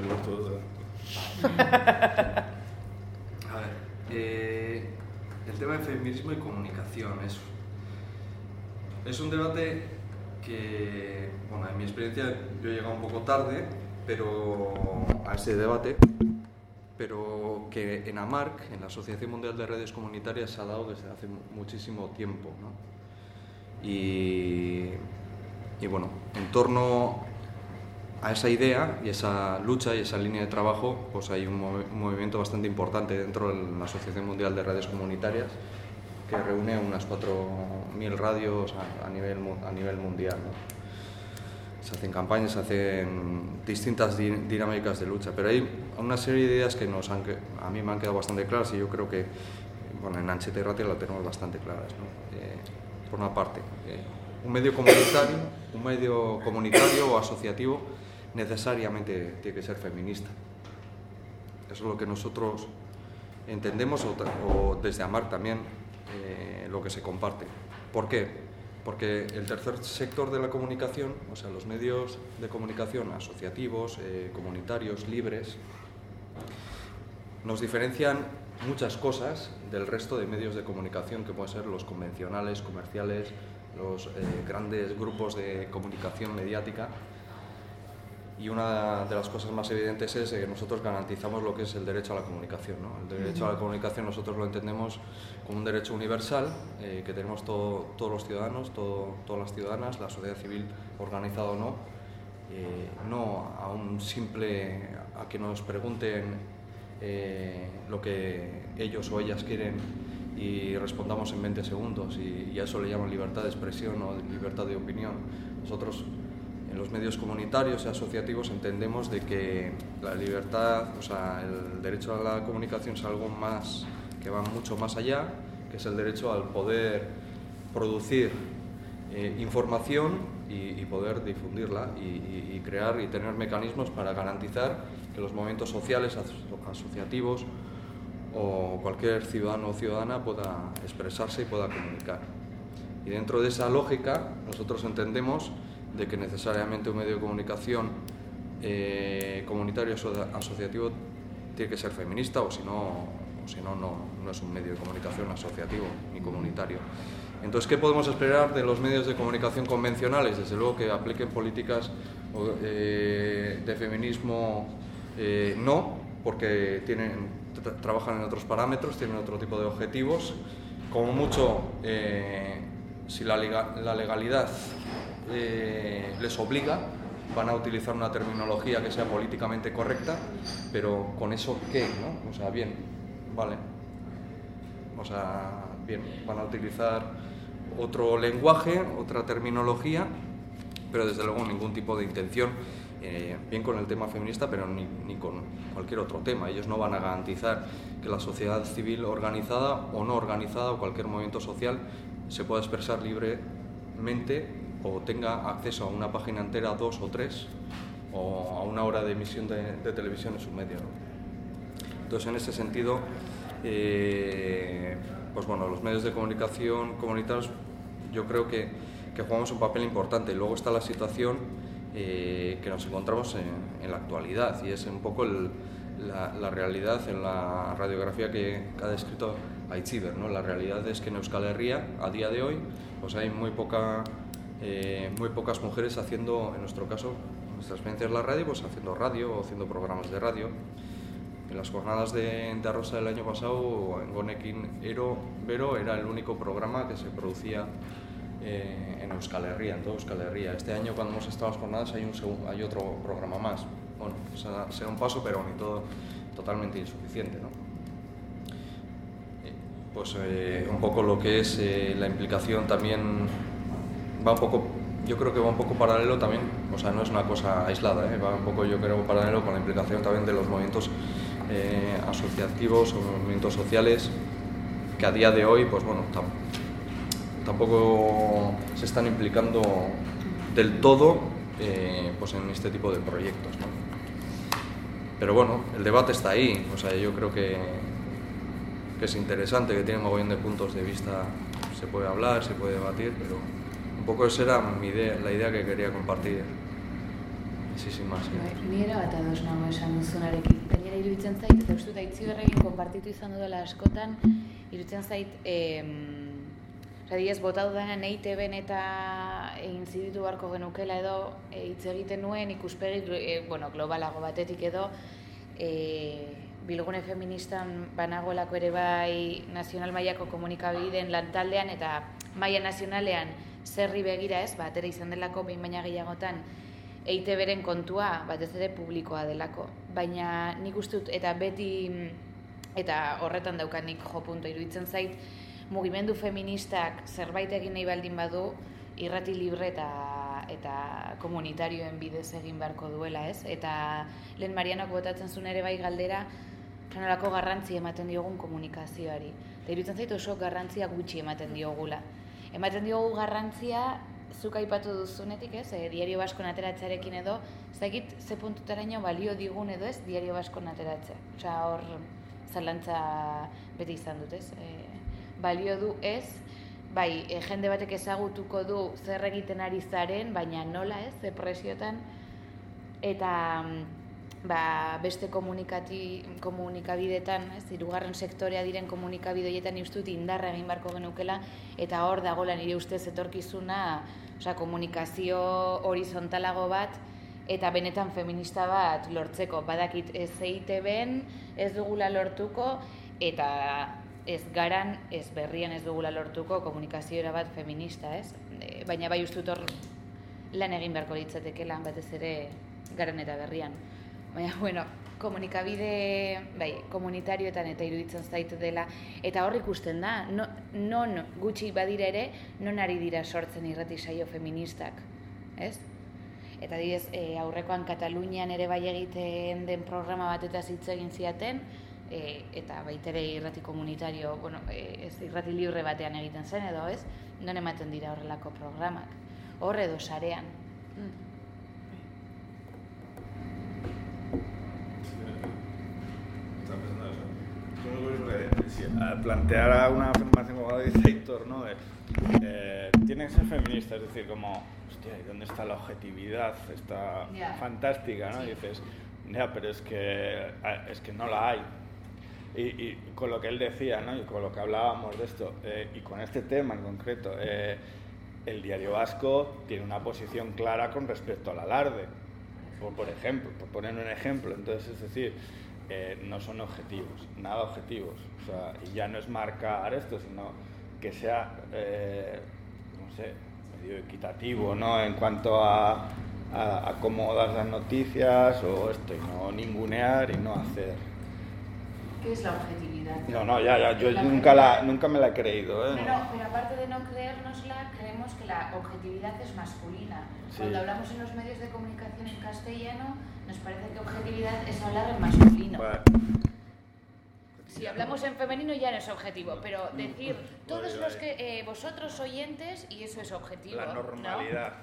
A ver, eh, el tema de feminismo y comunicación es, es un debate que, bueno, en mi experiencia yo he llegado un poco tarde, pero a ese debate, pero que en AMARC, en la Asociación Mundial de Redes Comunitarias, se ha dado desde hace muchísimo tiempo. ¿no? Y, y, bueno, en torno a esa idea y esa lucha y esa línea de trabajo, pues hay un, un movimiento bastante importante dentro de la Asociación Mundial de Redes Comunitarias que reúne unas 4.000 radios a, a, nivel, a nivel mundial. ¿no? Se hacen campañas, se hacen distintas dinámicas de lucha, pero hay una serie de ideas que nos han, a mí me han quedado bastante claras y yo creo que bueno, en Ancheta y Ratia la tenemos bastante claras. Eh, por una parte, eh, un medio comunitario, un medio comunitario o asociativo necesariamente tiene que ser feminista. Eso es lo que nosotros entendemos o, o desde AMAR también eh, lo que se comparte. ¿Por qué? Porque el tercer sector de la comunicación, o sea, los medios de comunicación asociativos, eh, comunitarios, libres, nos diferencian muchas cosas del resto de medios de comunicación que pueden ser los convencionales, comerciales, los eh, grandes grupos de comunicación mediática y una de las cosas más evidentes es que nosotros garantizamos lo que es el derecho a la comunicación. ¿no? El derecho a la comunicación nosotros lo entendemos como un derecho universal eh, que tenemos todos los ciudadanos, todas las ciudadanas, la sociedad civil organizada o no, eh, no a un simple, a que nos pregunten eh, lo que ellos o ellas quieren y respondamos en 20 segundos y, a eso le llaman libertad de expresión o libertad de opinión. Nosotros en los medios comunitarios y asociativos entendemos de que la libertad, o sea, el derecho a la comunicación es algo más que va mucho más allá, que es el derecho al poder producir eh, información y, poder difundirla y, crear y tener mecanismos para garantizar que los movimientos sociales, asociativos o cualquier ciudadano o ciudadana pueda expresarse y pueda comunicar. Y dentro de esa lógica nosotros entendemos de que necesariamente un medio de comunicación eh, comunitario asociativo tiene que ser feminista o si no, si no, no es un medio de comunicación asociativo ni comunitario. Entonces, ¿qué podemos esperar de los medios de comunicación convencionales? Desde luego que apliquen políticas eh, de feminismo, eh, no, porque tienen, trabajan en otros parámetros, tienen otro tipo de objetivos. Como mucho, eh, si la legalidad les obliga, van a utilizar una terminología que sea políticamente correcta, pero con eso qué, ¿no? O sea, bien, vale. O sea, bien, van a utilizar otro lenguaje, otra terminología, pero desde luego ningún tipo de intención, eh, bien con el tema feminista, pero ni, con cualquier otro tema. Ellos no van a garantizar que la sociedad civil organizada o no organizada o cualquier movimiento social se pueda expresar libremente o tenga acceso a una página entera, dos o tres, o a una hora de emisión de, televisión en su medio. Entonces, en ese sentido, eh, pues bueno, los medios de comunicación comunitarios yo creo que, que jugamos un papel importante. Y luego está la situación eh, que nos encontramos en, la actualidad y es un poco la, realidad en la radiografía que, ha descrito Aitziber. ¿no? La realidad es que en Euskal Herria, a día de hoy, pues hay muy, poca, eh, muy pocas mujeres haciendo, en nuestro caso, nuestra experiencia en la radio, pues haciendo radio o haciendo programas de radio. En las jornadas de, de Arrosa del año pasado, en Gonekin Ero, Vero era el único programa que se producía eh, en Euskal Herria, en toda Euskal Herria. Este año, cuando hemos estado en las jornadas, hay, un, hay otro programa más. Bueno, será un paso, pero ni todo totalmente insuficiente. ¿no? Eh, pues eh, un poco lo que es la implicación también va un poco yo creo que va un poco paralelo también, o sea, no es una cosa aislada, va un poco yo creo paralelo con la implicación también de los movimientos eh, asociativos o movimientos sociales que a día de hoy, pues bueno, tampoco se están implicando del todo eh, pues en este tipo de proyectos. Pero bueno, el debate está ahí, o sea, yo creo que, que es interesante, que tiene un montón de puntos de vista, se puede hablar, se puede debatir, pero un poco esa era mi idea, la idea que quería compartir. Sí, sin más. Ni era bat ados nago esan duzunarekin. Gainera iruditzen zait, eta uste daitzi berregin konpartitu izan dudala askotan, iruditzen zait, eh, Radiez, bota dudanen EITB-en eta egin ziditu barko genukela edo e, hitz egiten nuen ikuspegi e, bueno, globalago batetik edo e, bilgune feministan banagoelako ere bai nazional mailako komunikabideen lantaldean eta maila nazionalean zerri begira ez, batera izan delako behin baina gehiagotan eite beren kontua batez ere publikoa delako. Baina nik uste dut, eta beti, eta horretan daukanik jo punto iruditzen zait, mugimendu feministak zerbait egin nahi baldin badu, irrati libre eta, eta komunitarioen bidez egin beharko duela, ez? Eta lehen Marianok botatzen zuen ere bai galdera, kanolako garrantzi ematen diogun komunikazioari. Eta iruditzen zait oso garrantzia gutxi ematen diogula. Ematen diogu garrantzia zuk aipatu duzunetik, ez? E, diario basko ateratzearekin edo, zakit ze puntutaraino balio digun edo ez diario basko ateratzea. Osea, hor zalantza beti izan dut, ez? E, balio du ez, bai, e, jende batek ezagutuko du zer egiten ari zaren, baina nola, ez? Depresiotan eta ba, beste komunikati, komunikabidetan, ez, irugarren sektorea diren komunikabideetan ustut indarra egin barko genukela, eta hor dagoela nire ustez etorkizuna, osea, komunikazio horizontalago bat, eta benetan feminista bat lortzeko. Badakit ez zeite ben, ez dugula lortuko, eta ez garan, ez berrian ez dugula lortuko komunikazioera bat feminista, ez? E, baina bai ustut hor lan egin beharko litzateke lan batez ere garan eta berrian. Baina, bueno, komunikabide bai, komunitarioetan eta iruditzen zait dela eta hor ikusten da no, non gutxi badira ere non ari dira sortzen irrati saio feministak ez? eta didez e, aurrekoan Katalunian ere bai egiten den programa bat eta hitz egin ziaten e, eta baitere irrati komunitario bueno, e, ez irrati libre batean egiten zen edo ez non ematen dira horrelako programak hor edo sarean mm. Plantear una afirmación como dice Héctor, ¿no? Eh, tiene que ser feminista, es decir, como, hostia, ¿y dónde está la objetividad? Está fantástica, ¿no? Y dices, ya, pero es que, es que no la hay. Y, con lo que él decía, ¿no? Y con lo que hablábamos de esto, eh, y con este tema en concreto, eh, el diario vasco tiene una posición clara con respecto al alarde, por, por ejemplo, por poner un ejemplo. Entonces, es decir, eh, no son objetivos, nada objetivos. O sea, y ya no es marcar esto, sino que sea, eh, no sé, medio equitativo, ¿no? En cuanto a, a, cómo das las noticias o esto, y no ningunear y no hacer. ¿Qué es la? No, no, ya, ya, yo nunca, la, nunca me la he creído. ¿eh? No, no, pero aparte de no creérnosla, creemos que la objetividad es masculina. Cuando hablamos en los medios de comunicación en castellano, nos parece que objetividad es hablar en masculino. Si hablamos en femenino ya no es objetivo, pero decir todos los que eh, vosotros oyentes y eso es objetivo. La normalidad.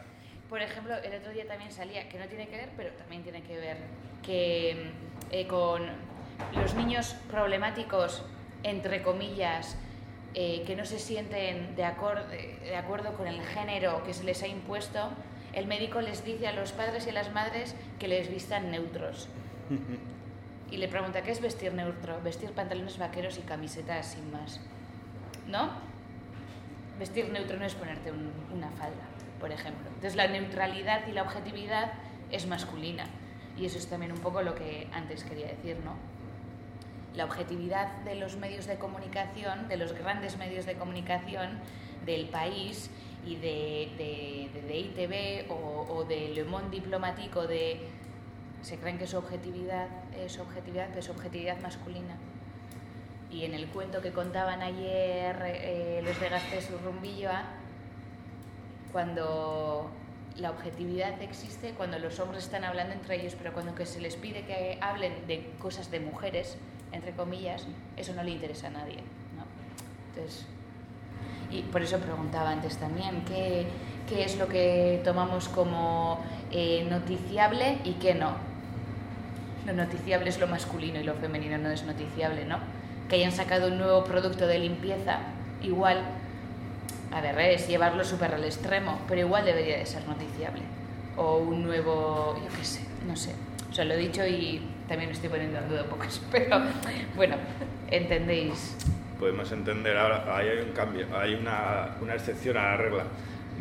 Por ejemplo, el otro día también salía, que no tiene que ver, pero también tiene que ver que eh, con los niños problemáticos, entre comillas, eh, que no se sienten de, acuerdo con el género que se les ha impuesto, el médico les dice a los padres y a las madres que les vistan neutros. Y le pregunta, ¿qué es vestir neutro? Vestir pantalones vaqueros y camisetas sin más. ¿No? Vestir neutro no es ponerte una falda, por ejemplo. Entonces la neutralidad y la objetividad es masculina. Y eso es también un poco lo que antes quería decir, ¿no? La objetividad de los medios de comunicación, de los grandes medios de comunicación del país, y de, de, ITV o, de Le Monde Diplomático de se creen que su objetividad es objetividad, es objetividad masculina. Y en el cuento que contaban ayer eh, los de Gastés Rumbilloa, cuando la objetividad existe, cuando los hombres están hablando entre ellos, pero cuando se les pide que hablen de cosas de mujeres, entre comillas, eso no le interesa a nadie. ¿no? Entonces, y por eso preguntaba antes también, ¿qué, qué es lo que tomamos como eh, noticiable y qué no? Lo noticiable es lo masculino y lo femenino no es noticiable, ¿no? Que hayan sacado un nuevo producto de limpieza, igual, a ver, es llevarlo súper al extremo, pero igual debería de ser noticiable. O un nuevo, yo qué sé, no sé. O sea, lo he dicho y también estoy poniendo en duda pocas, pero bueno, entendéis podemos entender ahora, ahí hay un cambio, hay una, una excepción a la regla.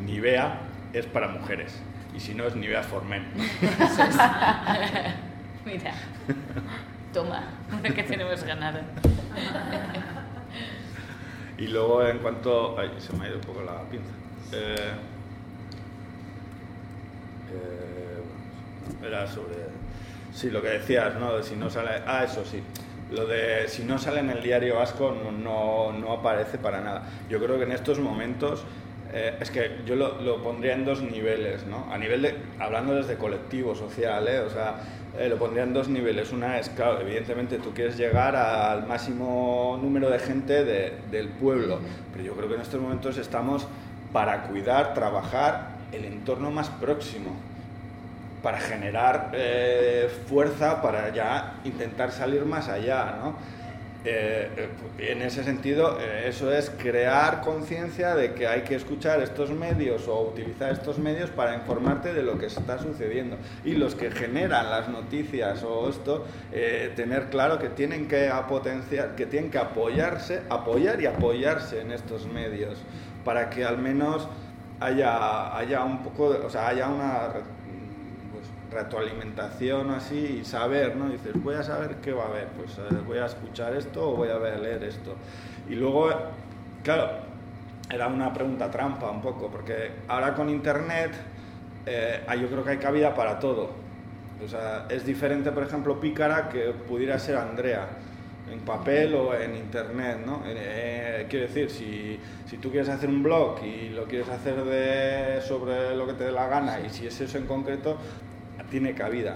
Nivea es para mujeres y si no es Nivea for men. Mira, toma, una que tenemos ganado. y luego en cuanto... Ay, se me ha ido un poco la pinza. Eh, eh, era sobre... Sí, lo que decías, ¿no? De si no sale... Ah, eso sí. Lo de si no sale en el diario vasco no, no, aparece para nada. Yo creo que en estos momentos eh, es que yo lo, pondría en dos niveles, ¿no? A nivel de, hablando desde colectivo social, ¿eh? O sea, eh, lo pondría en dos niveles. Una es, claro, evidentemente tú quieres llegar al máximo número de gente de, del pueblo, pero yo creo que en estos momentos estamos para cuidar, trabajar el entorno más próximo para generar eh, fuerza para ya intentar salir más allá, ¿no? Eh, eh, en ese sentido, eso es crear conciencia de que hay que escuchar estos medios o utilizar estos medios para informarte de lo que está sucediendo. Y los que generan las noticias o esto, tener claro que tienen que potenciar, que tienen que apoyarse, apoyar y apoyarse en estos medios para que al menos haya, haya un poco, o sea, haya una retroalimentación así y saber, ¿no? Dices, voy a saber qué va a haber, pues eh, voy a escuchar esto o voy a leer esto. Y luego, claro, era una pregunta trampa un poco, porque ahora con Internet eh, yo creo que hay cabida para todo. O sea, es diferente, por ejemplo, Pícara que pudiera ser Andrea en papel o en internet, ¿no? Eh, quiero decir, si, si, tú quieres hacer un blog y lo quieres hacer de, sobre lo que te dé la gana y si es eso en concreto, tiene cabida.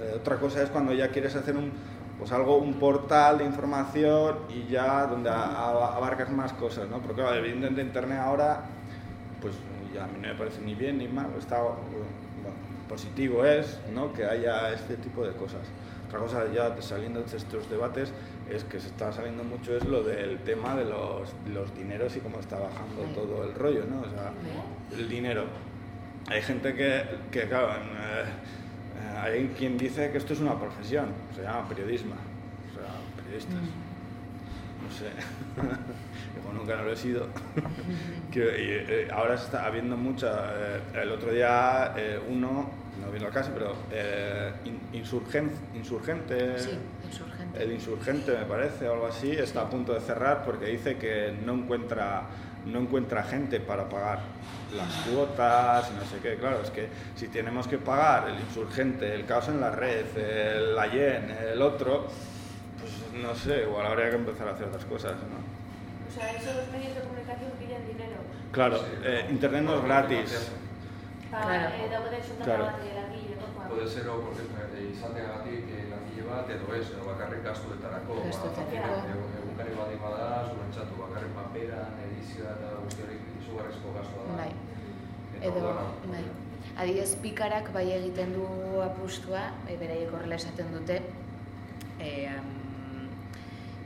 Eh, otra cosa es cuando ya quieres hacer un, pues algo, un portal de información y ya donde abarcas más cosas, ¿no? Porque claro, evidentemente Internet ahora, pues ya a mí no me parece ni bien ni mal, está, bueno, positivo es, ¿no? Que haya este tipo de cosas. Otra cosa ya saliendo de estos debates es que se está saliendo mucho es lo del tema de los, los dineros y cómo está bajando todo el rollo, ¿no? O sea, el dinero. Hay gente que, que claro, eh, hay quien dice que esto es una profesión, se llama periodismo, o sea, periodistas. Mm. No sé, yo nunca lo he sido. y, eh, ahora está habiendo mucha. Eh, el otro día uno, no vino al caso, pero insurgente, insurgente, sí, insurgente. El insurgente, me parece, o algo así, está a punto de cerrar porque dice que no encuentra, no encuentra gente para pagar las cuotas, no sé qué. Claro, es que si tenemos que pagar el insurgente, el caos en la red, el AYEN, el otro, pues no sé, igual habría que empezar a hacer otras cosas, ¿no? O sea, eso los medios de comunicación pillan dinero. Claro, eh, internet no es gratis. Para, eh, claro. Puede ser, o porque izateagatik langile bat, edo ez, edo bakarrik gastu detarako. Egun kari badi bada, zurentzatu bakarrik paperan, edizioa eta guzti hori izugarrizko gastua da. Bai. Edo, bai. Adidez, pikarak bai egiten du apustua, e, beraiek horrela esaten dute, e, um,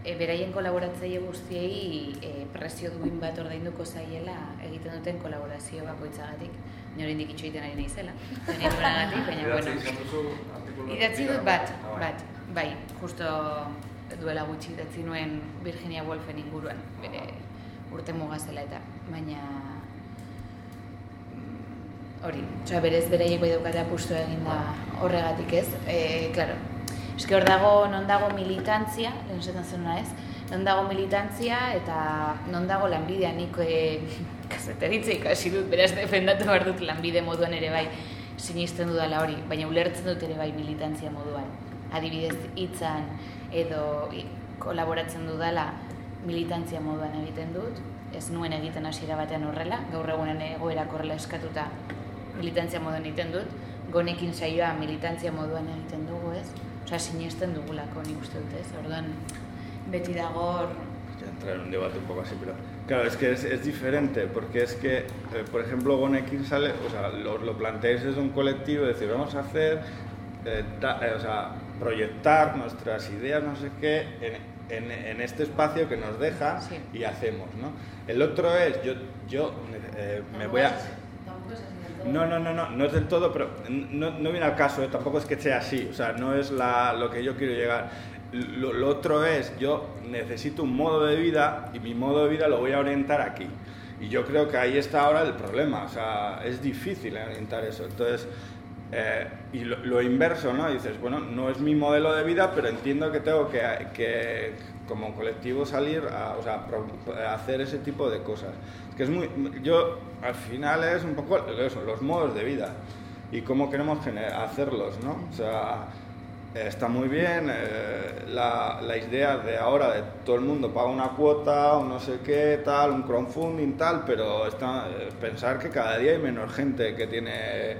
e, beraien kolaboratzaile guztiei e, presio duin bat ordainduko zaiela egiten duten kolaborazio bakoitzagatik. Nire indik itxoiten ari nahi zela, baina bueno. Idatzi dut bat, ah, bat, bai, justo duela gutxi idatzi nuen Virginia Woolfen inguruan, bere urte mugazela eta, baina hori, osea, berez beraiek bai daukate apustu egin da horregatik ez, e, claro, eske hor dago, non dago militantzia, lehen zetan zenuna ez, non dago militantzia eta non dago lanbidea nik e, kazeteritza ikasi dut, beraz defendatu behar dut lanbide moduan ere bai sinisten dudala hori, baina ulertzen dut ere bai militantzia moduan. Adibidez, hitzan edo kolaboratzen dudala militantzia moduan egiten dut, ez nuen egiten hasiera batean horrela, gaur egunen egoerak horrela eskatuta militantzia moduan egiten dut, gonekin saioa militantzia moduan egiten dugu, ez? Osa, sinesten dugulako nik uste dut, ez? Orduan, beti dago hor... entrar en un debate un poco así, pero claro, es que es, es diferente, porque es que, eh, por ejemplo, Gonekin sale, o sea, lo, lo planteáis desde un colectivo, es decir, vamos a hacer, eh, da, eh, o sea, proyectar nuestras ideas, no sé qué, en, en, en este espacio que nos deja sí. y hacemos, ¿no? El otro es, yo, yo eh, me voy a... No, no, no, no, no es del todo, pero no, no viene al caso, ¿eh? tampoco es que sea así, o sea, no es la, lo que yo quiero llegar. Lo, lo, otro es, yo necesito un modo de vida y mi modo de vida lo voy a orientar aquí. Y yo creo que ahí está ahora el problema, o sea, es difícil orientar eso. Entonces, eh, y lo, lo, inverso, ¿no? Dices, bueno, no es mi modelo de vida, pero entiendo que tengo que, que como colectivo salir a, o sea, a hacer ese tipo de cosas. Que es muy, yo, al final es un poco eso, los modos de vida y cómo queremos hacerlos, ¿no? O sea, está muy bien eh, la, la, idea de ahora de todo el mundo paga una cuota, o no sé qué, tal, un crowdfunding, tal, pero está, eh, pensar que cada día hay menos gente que tiene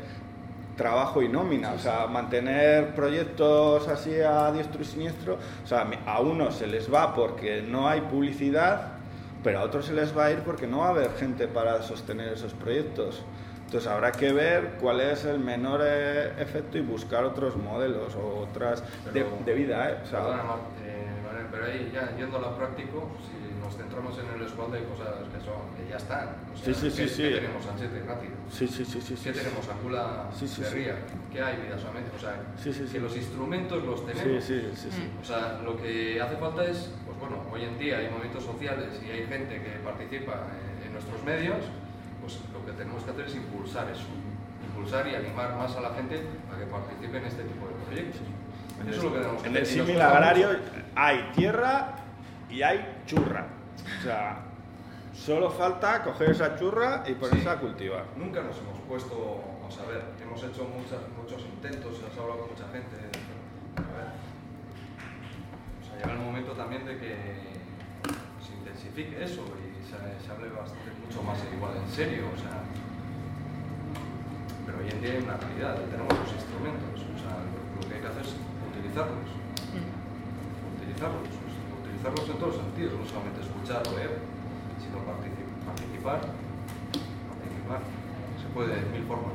trabajo y nómina, o sea, mantener proyectos así a diestro y siniestro, o sea, a unos se les va porque no hay publicidad, pero a otros se les va a ir porque no va a haber gente para sostener esos proyectos. Entonces habrá que ver cuál es el menor eh, efecto y buscar otros modelos o otras pero, de, de, vida. ¿eh? O sea, perdona, eh, pero ahí ya yendo a lo práctico, si nos centramos en el escuadro hay cosas que son que ya están. O sea, sí, sí, sí, ¿qué, sí. ¿qué tenemos Anchete rápido? Sí, sí, sí, sí. ¿Qué sí, tenemos Angula sí, sí, Berría? ¿Qué hay vida solamente? O sea, sí, sí, sí. que los instrumentos los tenemos. Sí, sí, sí, sí. O sea, lo que hace falta es, pues bueno, hoy en día hay movimientos sociales y hay gente que participa en, en nuestros medios, pues lo que tenemos que hacer es impulsar eso impulsar y animar más a la gente a que participe en este tipo de proyectos. En Eso es lo que tenemos que En el hacer. Y nos símil agrario hay tierra y hay churra. O sea, Solo falta coger esa churra y ponerse Sí. a cultivar. Nunca nos hemos puesto, o sea, a ver, hemos hecho muchas, muchos intentos, has hablado con mucha gente, a ver. O sea, llega el momento también de que se intensifique eso y se, se hable bastante, mucho más igual en serio, o sea. Pero hoy en día hay una realidad, tenemos los instrumentos, o sea, lo, lo que hay que hacer es utilizarlos. Utilizarlos, pues, utilizarlos en todos los sentidos, no solamente escuchar o leer, sino partici- participar. Participar. Se puede de mil formas.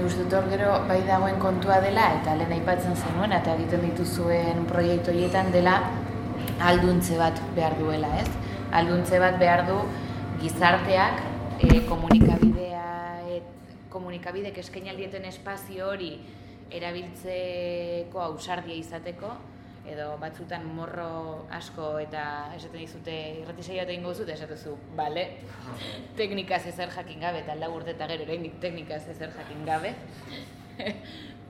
uste dut gero bai dagoen kontua dela, eta lehen aipatzen zenuen, eta egiten dituzuen proiektu horietan dela alduntze bat behar duela, ez? Alduntze bat behar du gizarteak e, komunikabidea, et, komunikabidek eskaini aldieten espazio hori erabiltzeko ausardia izateko, edo batzutan morro asko eta esaten dizute irratisaioa eta ingo eta esatezu, bale, teknikaz ezer jakin gabe, eta lau urte eta gero oraindik teknikaz ezer jakin gabe.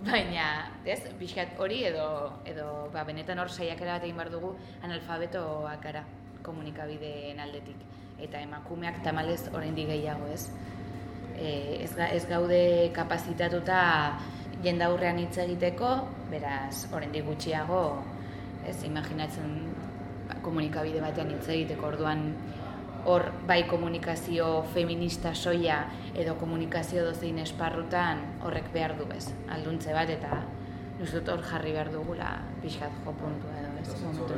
Baina, ez, pixkat hori edo, edo ba, benetan hor saiakera bat egin behar dugu analfabetoak gara komunikabideen aldetik. Eta emakumeak tamalez oraindik gehiago, ez? E, ez, ez gaude kapazitatuta jendaurrean hitz egiteko, beraz, oraindik gutxiago, ez, imaginatzen ba, komunikabide batean hitz egiteko. Orduan hor bai komunikazio feminista soia edo komunikazio dozein esparrutan horrek behar du bez, alduntze bat eta nik hor jarri behar dugula pixkat jo puntua edo ez, momentu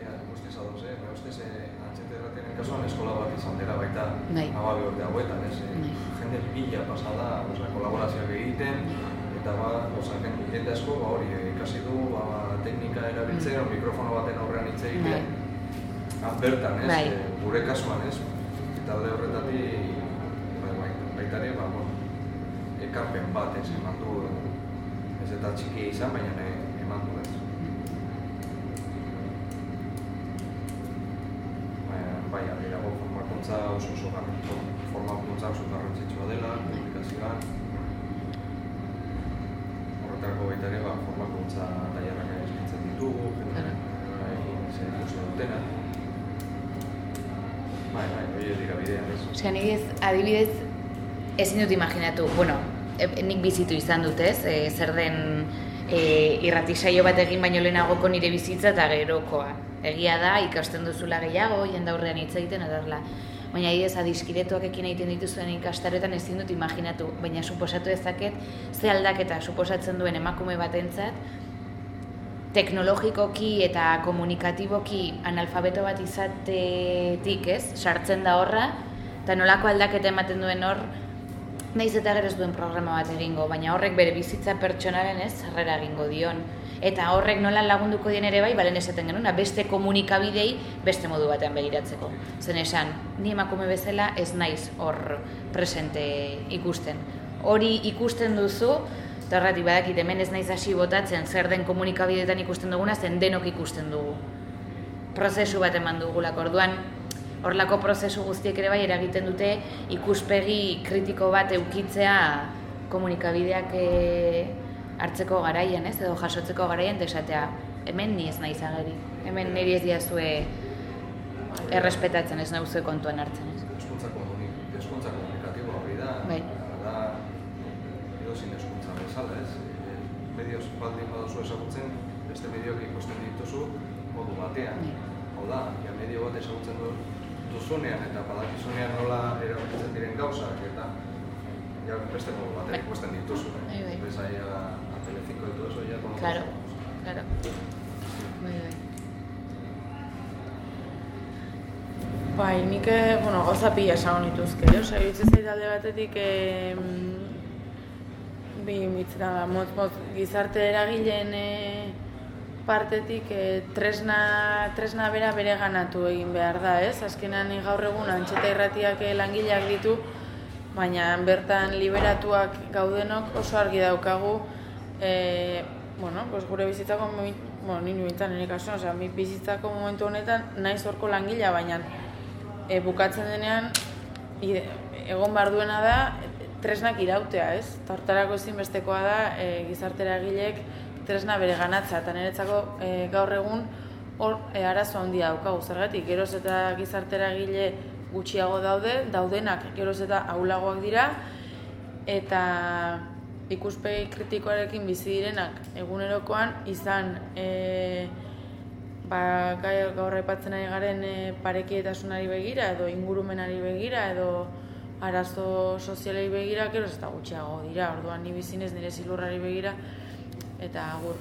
ja, guztiz adoz, eh? Ba, ustez, eh, antxete erratien kasuan eskola bat izan dela baita Bai. amabi urte hauetan, ez? Eh, Bai. Jende pila pasada, osea, kolaborazioak egiten, eta ba, jen- jende asko, ba, hori, eh, ikasi du, ba, teknika erabiltzen, mikrofono baten aurrean hitz egiten, ah, bertan, ez? Mm. Bai. Eh, gure kasuan, ez? Eta alde horretatik, bai, bai, baita ere, ba, bueno, ekarpen bat, ez, eman du, ez eta txiki izan, baina eh, eman du, ez? Bai, argirago formakuntza oso oso garrantzitsua, formakuntza oso garrantzitsua dela, komunikazioan. Horretarako baita ere, ba, formakuntza tailerrak eskaintzen ditugu, bai, ze oso dutena. Bai, bai, hori dira bidean, ez? Osea, nik ez, adibidez, ezin dut imaginatu, bueno, nik bizitu izan dut, ez? E, zer den e, irratisaio bat egin baino lehenagoko nire bizitza eta gerokoa. Egia da, ikasten duzula gehiago, jendaurrean hitz egiten edarla. Baina adibidez, adiskiretuak ekin egiten dituzuen ikastaroetan ezin dut imaginatu, baina suposatu dezaket ze aldaketa suposatzen duen emakume batentzat, teknologikoki eta komunikatiboki analfabeto bat izatetik, ez? Sartzen da horra, eta nolako aldaketa ematen duen hor, naiz eta gero ez duen programa bat egingo, baina horrek bere bizitza pertsonaren ez harrera egingo dion. Eta horrek nola lagunduko dien ere bai, balen esaten genuen, beste komunikabidei beste modu batean begiratzeko. Zen esan, ni emakume bezala ez naiz hor presente ikusten. Hori ikusten duzu, eta horretik badakit hemen ez naiz hasi botatzen zer den komunikabideetan ikusten duguna, zen denok ikusten dugu. Prozesu bat eman dugulako, orduan, horlako prozesu guztiek ere bai eragiten dute ikuspegi kritiko bat eukitzea komunikabideak e, hartzeko garaian, ez, edo jasotzeko garaian, eta esatea, hemen ni ez naiz ageri, hemen niri ez diazue errespetatzen, ez nauzue kontuan hartzen, ez. Eskuntza komunik, eskuntza komunikatiboa hori da, Bai. da edozin eskuntza bezala, ez? E, Medioz baldin baduzu ezagutzen, beste medioak ikusten dituzu modu batean. Bai. Hau da, ja medio bat ezagutzen du, duzunean eta badakizunean nola erabiltzen diren gauzak eta ja beste modu batean Bai. ikusten dituzu. Bai, bai. Ves ahí a, a Telecinco y todo eso ya con Claro, claro. Bai, bai. Bai, nik, eh, bueno, gauza pila nituzke, eh? Osa, iruditzen zait alde batetik, eh, bi mitzera, motz, motz, gizarte eragileen eh, partetik eh, tresna, tresna bera bere ganatu egin behar da, ez? Azkenean eh, gaur egun antxeta irratiak eh, langileak ditu, baina bertan liberatuak gaudenok oso argi daukagu, eh, bueno, pues gure bizitzako, bueno, ni nintzen nire kasuan, osea, mi bizitzako momentu honetan naiz horko langilea, baina e, bukatzen denean ide- egon behar duena da tresnak irautea, ez? Tartarako ezinbestekoa da e, gizartera tresna bere ganatza, eta niretzako e, gaur egun hor e, arazo handia daukagu, zergatik, geroz eta gizartera egile gutxiago daude, daudenak geroz eta aulagoak dira, eta ikuspegi kritikoarekin bizi direnak egunerokoan izan e, ba, gaur aipatzen ari garen e, parekietasunari begira edo ingurumenari begira edo arazo sozialei begira gero ez da gutxiago dira, orduan ni bizinez nire zilurrari begira eta agur.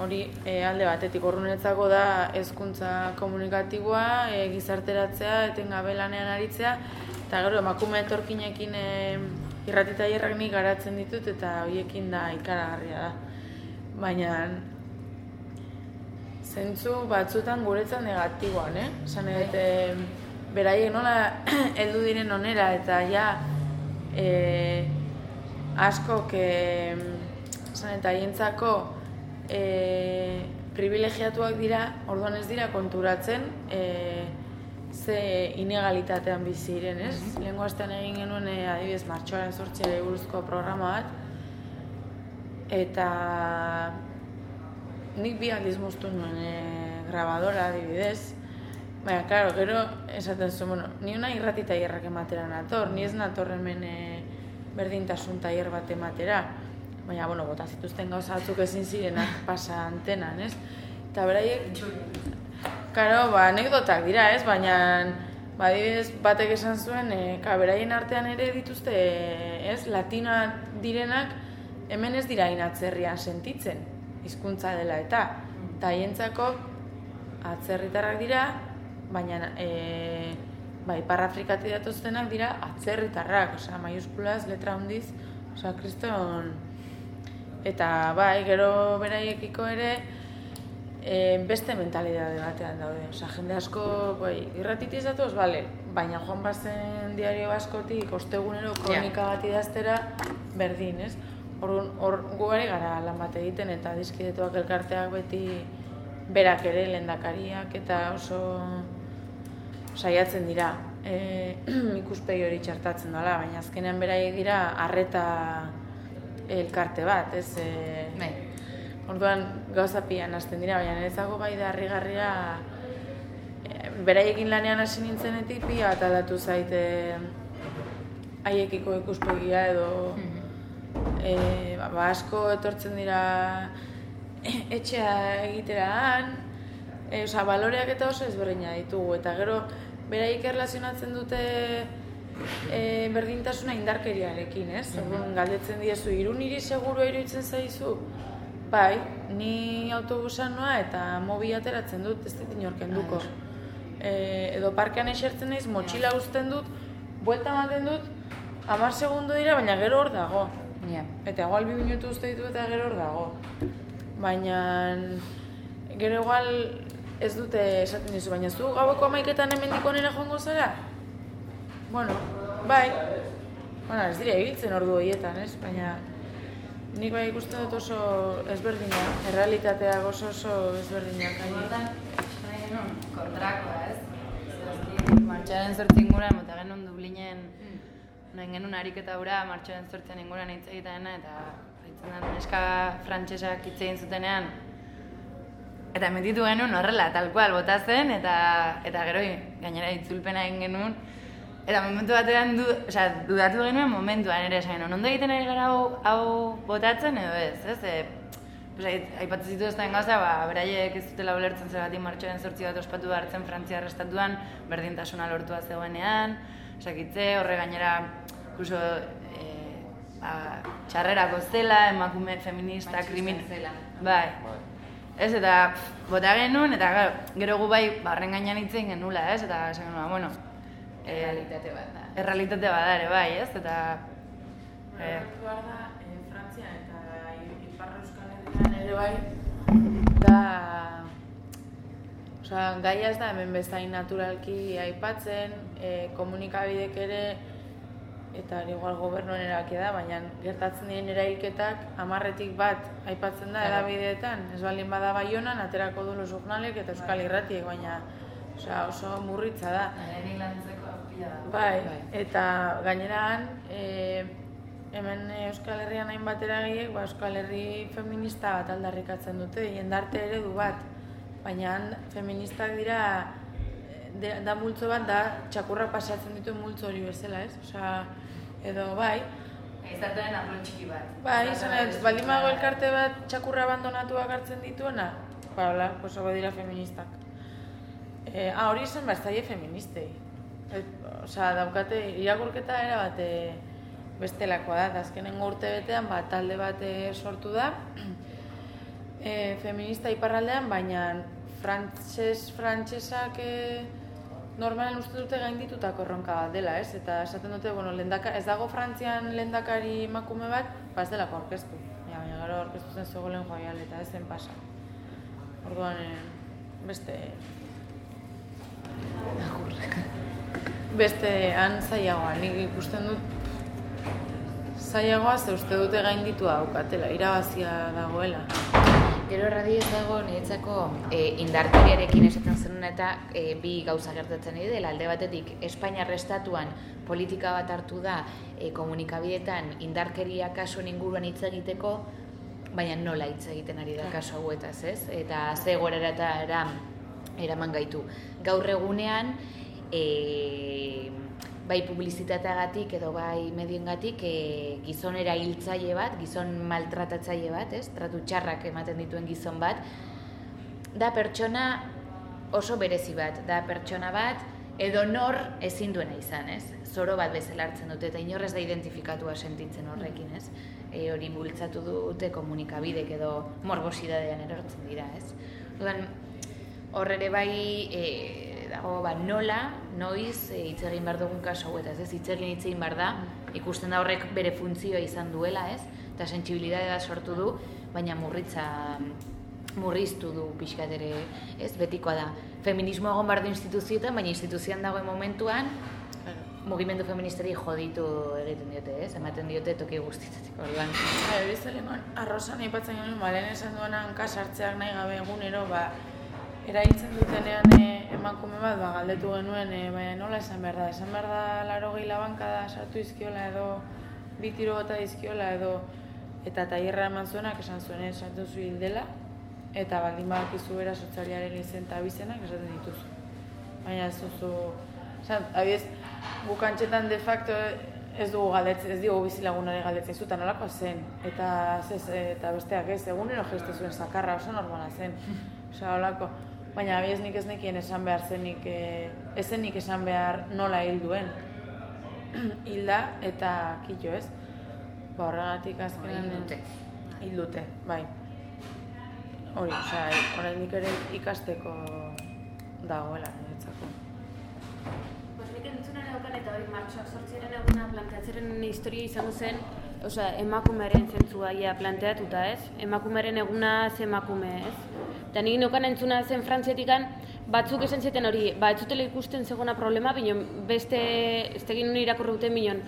Hori e, alde batetik orrunetzako da hezkuntza komunikatiboa, e, gizarteratzea, etengabe lanean aritzea eta gero emakume etorkinekin e, irratita hierrak nik garatzen ditut eta horiekin da ikaragarria da. Baina zentzu batzutan guretzan negatiboan, eh? Zan beraiek nola heldu diren onera eta ja e, asko ke san eta hientzako e, privilegiatuak dira, orduan ez dira konturatzen e, ze inegalitatean bizi diren, ez? Mm -hmm. Lehengo astean egin genuen e, adibidez martxoaren 8 buruzko programa bat eta nik bi aldiz moztu nuen e, grabadora adibidez, Baina, claro, gero esaten zuen, bueno, ni una irrati tailerrak ematera nator, ni ez nator hemen e, berdintasun tailer bat ematera. Baina, bueno, bota zituzten gauza batzuk ezin zirenak pasa antenan, ez? Eta beraiek... Karo, ba, anekdotak dira, ez? Baina, ba, batek esan zuen, e, ka, beraien artean ere dituzte, ez? Latina direnak hemen ez dira inatzerrian sentitzen, hizkuntza dela eta. Hientzako atzerritarrak dira, baina e, bai, Ipar Afrikati datuztenak dira atzerritarrak, osea, maiuskulaz, letra handiz, osea, kriston... Eta, bai, gero beraiekiko ere, e, beste mentalidade batean daude. Osea, jende asko, bai, irratitiz datuz, bale, baina joan bazen diario askotik, ostegunero kronika bat idaztera, berdin, ez? Hor, hor gugari gara lan bat egiten eta dizkidetuak elkarteak beti berak ere lendakariak eta oso saiatzen dira e, ikuspegi hori txartatzen dela, baina azkenean berai dira harreta elkarte bat, ez? E, bai. Orduan gauza pian hasten dira, baina niretzako bai da harrigarria e, beraiekin lanean hasi nintzenetik pia bat aldatu zaite haiekiko ikuspegia edo mhm. e, ba, asko etortzen dira etxea egiteran, e, oza, baloreak eta oso ezberdina ditugu, eta gero beraik erlazionatzen dute e, berdintasuna indarkeriarekin, ez? Mm galdetzen diezu, irun niri seguru iruditzen zaizu? Bai, ni autobusan noa eta mobi ateratzen dut, ez dit inorken duko. E, edo parkean esertzen naiz, motxila uzten dut, buelta ematen dut, amar segundo dira, baina gero hor dago. Yeah. Eta igual bi minutu uste ditu eta gero hor dago. Baina gero igual ez dute esaten dizu, baina zu gaueko amaiketan hemen diko nire joango zara? Bueno, bai. Bueno, ez dire egitzen ordu horietan, ez? Baina nik bai ikusten dut oso ezberdina, errealitatea oso oso ezberdina. Hortan, kontrakoa, ez? Martxaren zortzin gura, mota genuen Dublinen, nahi genuen ariketa gura, martxaren zortzen inguran hitz egiten eta haitzen da, neska frantsesak hitz egin zutenean, Eta metitu genuen horrela, tal cual, bota zen, eta, eta gero gainera itzulpena egin genuen. Eta momentu batean du, oza, dudatu genuen momentuan ere esan ondo egiten ari gara hau, hau botatzen edo ez, ez? E, pues, aipatzen zitu ez da gauza, ba, beraiek ez dutela ulertzen zer bat martxoaren sortzi bat ospatu hartzen Frantzia arrestatuan, berdintasuna lortua zegoenean, sakitze, horre gainera, kuso, e, ba, txarrerako zela, emakume feminista, krimin... Bai. bai. Ez, eta bota genuen, eta gero gu bai barren gainean itzen genula, ez? Eta esan genuen, bueno... E, errealitate bat da. Errealitate bat da, ere bai, ez? Eta... E, da, e, Frantzia eta Iparra Euskal Herrian ere bai, da... Osa, gaia ez da hemen bezain naturalki aipatzen, e, komunikabidek ere eta igual gobernuen erabaki da, baina gertatzen diren erailketak amarretik bat aipatzen da edabideetan. Ez baldin bada baionan, aterako du jurnalek eta euskal bai. irratiek, baina osea, oso murritza da. Bai, bai, eta gaineran, e, hemen Euskal Herrian hain batera gehiek, ba, Euskal Herri feminista bat aldarrikatzen dute, jendarte eredu bat, baina feministak dira de, da multzo bat da txakurra pasatzen ditu multzo hori bezala, ez? Osea, edo bai, Izaten arlo txiki bat. Bai, izan ez, baldin elkarte bat txakurra abandonatuak hartzen dituena, ba, hola, pues dira feministak. E, ah, hori izan bat, zaie feministei. E, Osa, daukate, irakurketa era bat e, bestelakoa da, eta azkenengo urte betean, ba, talde bat e, sortu da, e, feminista iparraldean, baina frantses, frantsesak e, normalen uste dute gainditutako erronka bat dela, ez? Eta esaten dute, bueno, lendaka, ez dago Frantzian lendakari emakume bat, ba ez delako orkestu. Ja, baina gero orkestu zen zegoelen joaial eta ez zen pasa. Orduan, eh, beste... Beste han zailagoa, nik ikusten dut zailagoa ze uste dute gainditua daukatela, irabazia dagoela. Gero erradi ez dago niretzako e, indarkeriarekin esaten zenun eta e, bi gauza gertatzen dela. Alde batetik, Espainiar estatuan politika bat hartu da e, komunikabidetan indarkeria kasuen inguruan hitz egiteko, baina nola hitz egiten ari da kasu hauetaz, ez? Eta ze gorera eta era, eraman gaitu. Gaur egunean, e, bai publizitateagatik edo bai medioengatik e, gizonera hiltzaile bat, gizon maltratatzaile bat, ez? Tratu txarrak ematen dituen gizon bat, da pertsona oso berezi bat, da pertsona bat edo nor ezin duena izan, ez? Zoro bat bezala hartzen dute eta inor ez da identifikatua sentitzen horrekin, ez? E, hori bultzatu dute komunikabidek edo morbosidadean erortzen dira, ez? Orduan, hor ere bai e, dago ba, nola, noiz e, hitz egin behar dugun kasu hauetaz, ez? Hitz egin hitz egin behar da, ikusten da horrek bere funtzioa izan duela, ez? Eta sentsibilitatea sortu du, baina murritza murriztu du pixkat ere, ez, betikoa da. Feminismo egon behar du instituzioetan, baina instituzioan dagoen momentuan, mugimendu feministari joditu egiten diote, ez? Ematen diote toki guztitatik, orduan. Ba, hori zeleman, arrosan aipatzen genuen, ba, lehen esan duenan kasartzeak nahi gabe egunero, ba, eraitzen dutenean e, emakume bat, ba, galdetu genuen, e, baina nola esan behar da? Esan behar da, laro gehi labankada sartu izkiola edo, bi tiro bota izkiola edo, eta tailerra eman zuenak esan zuen, eh, sartu zu dela, eta baldin badakizu bera sotzaliaren izen eta abizenak esaten dituzu. Baina ez duzu, esan, abiez, bukantxetan de facto ez dugu galdetzen, ez dugu bizilagunare galdetzen zutan nolako zen, eta, ez, eta besteak ez, egunero geste zuen sakarra oso normala zen. Osea, holako, baina abiez nik ez nekien esan behar zenik, e, ez zenik esan behar nola hil duen. Hilda eta kito ez. Ba, horregatik azkenean... Hil dute. Hil dute, bai. Hori, osea, oraindik ere ikasteko dagoela niretzako. Pues nik entzunen euken eta hori martxoak sortziren eguna planteatzeren historia izango zen, osea, emakumearen zentzua ia planteatuta, ez? Emakumearen eguna ze emakume, ez? Eta nik neukan entzuna zen frantziatikan, batzuk esan zeten hori, ba, ez ikusten zegona problema, binon beste, ez tegin irakurri duten binon,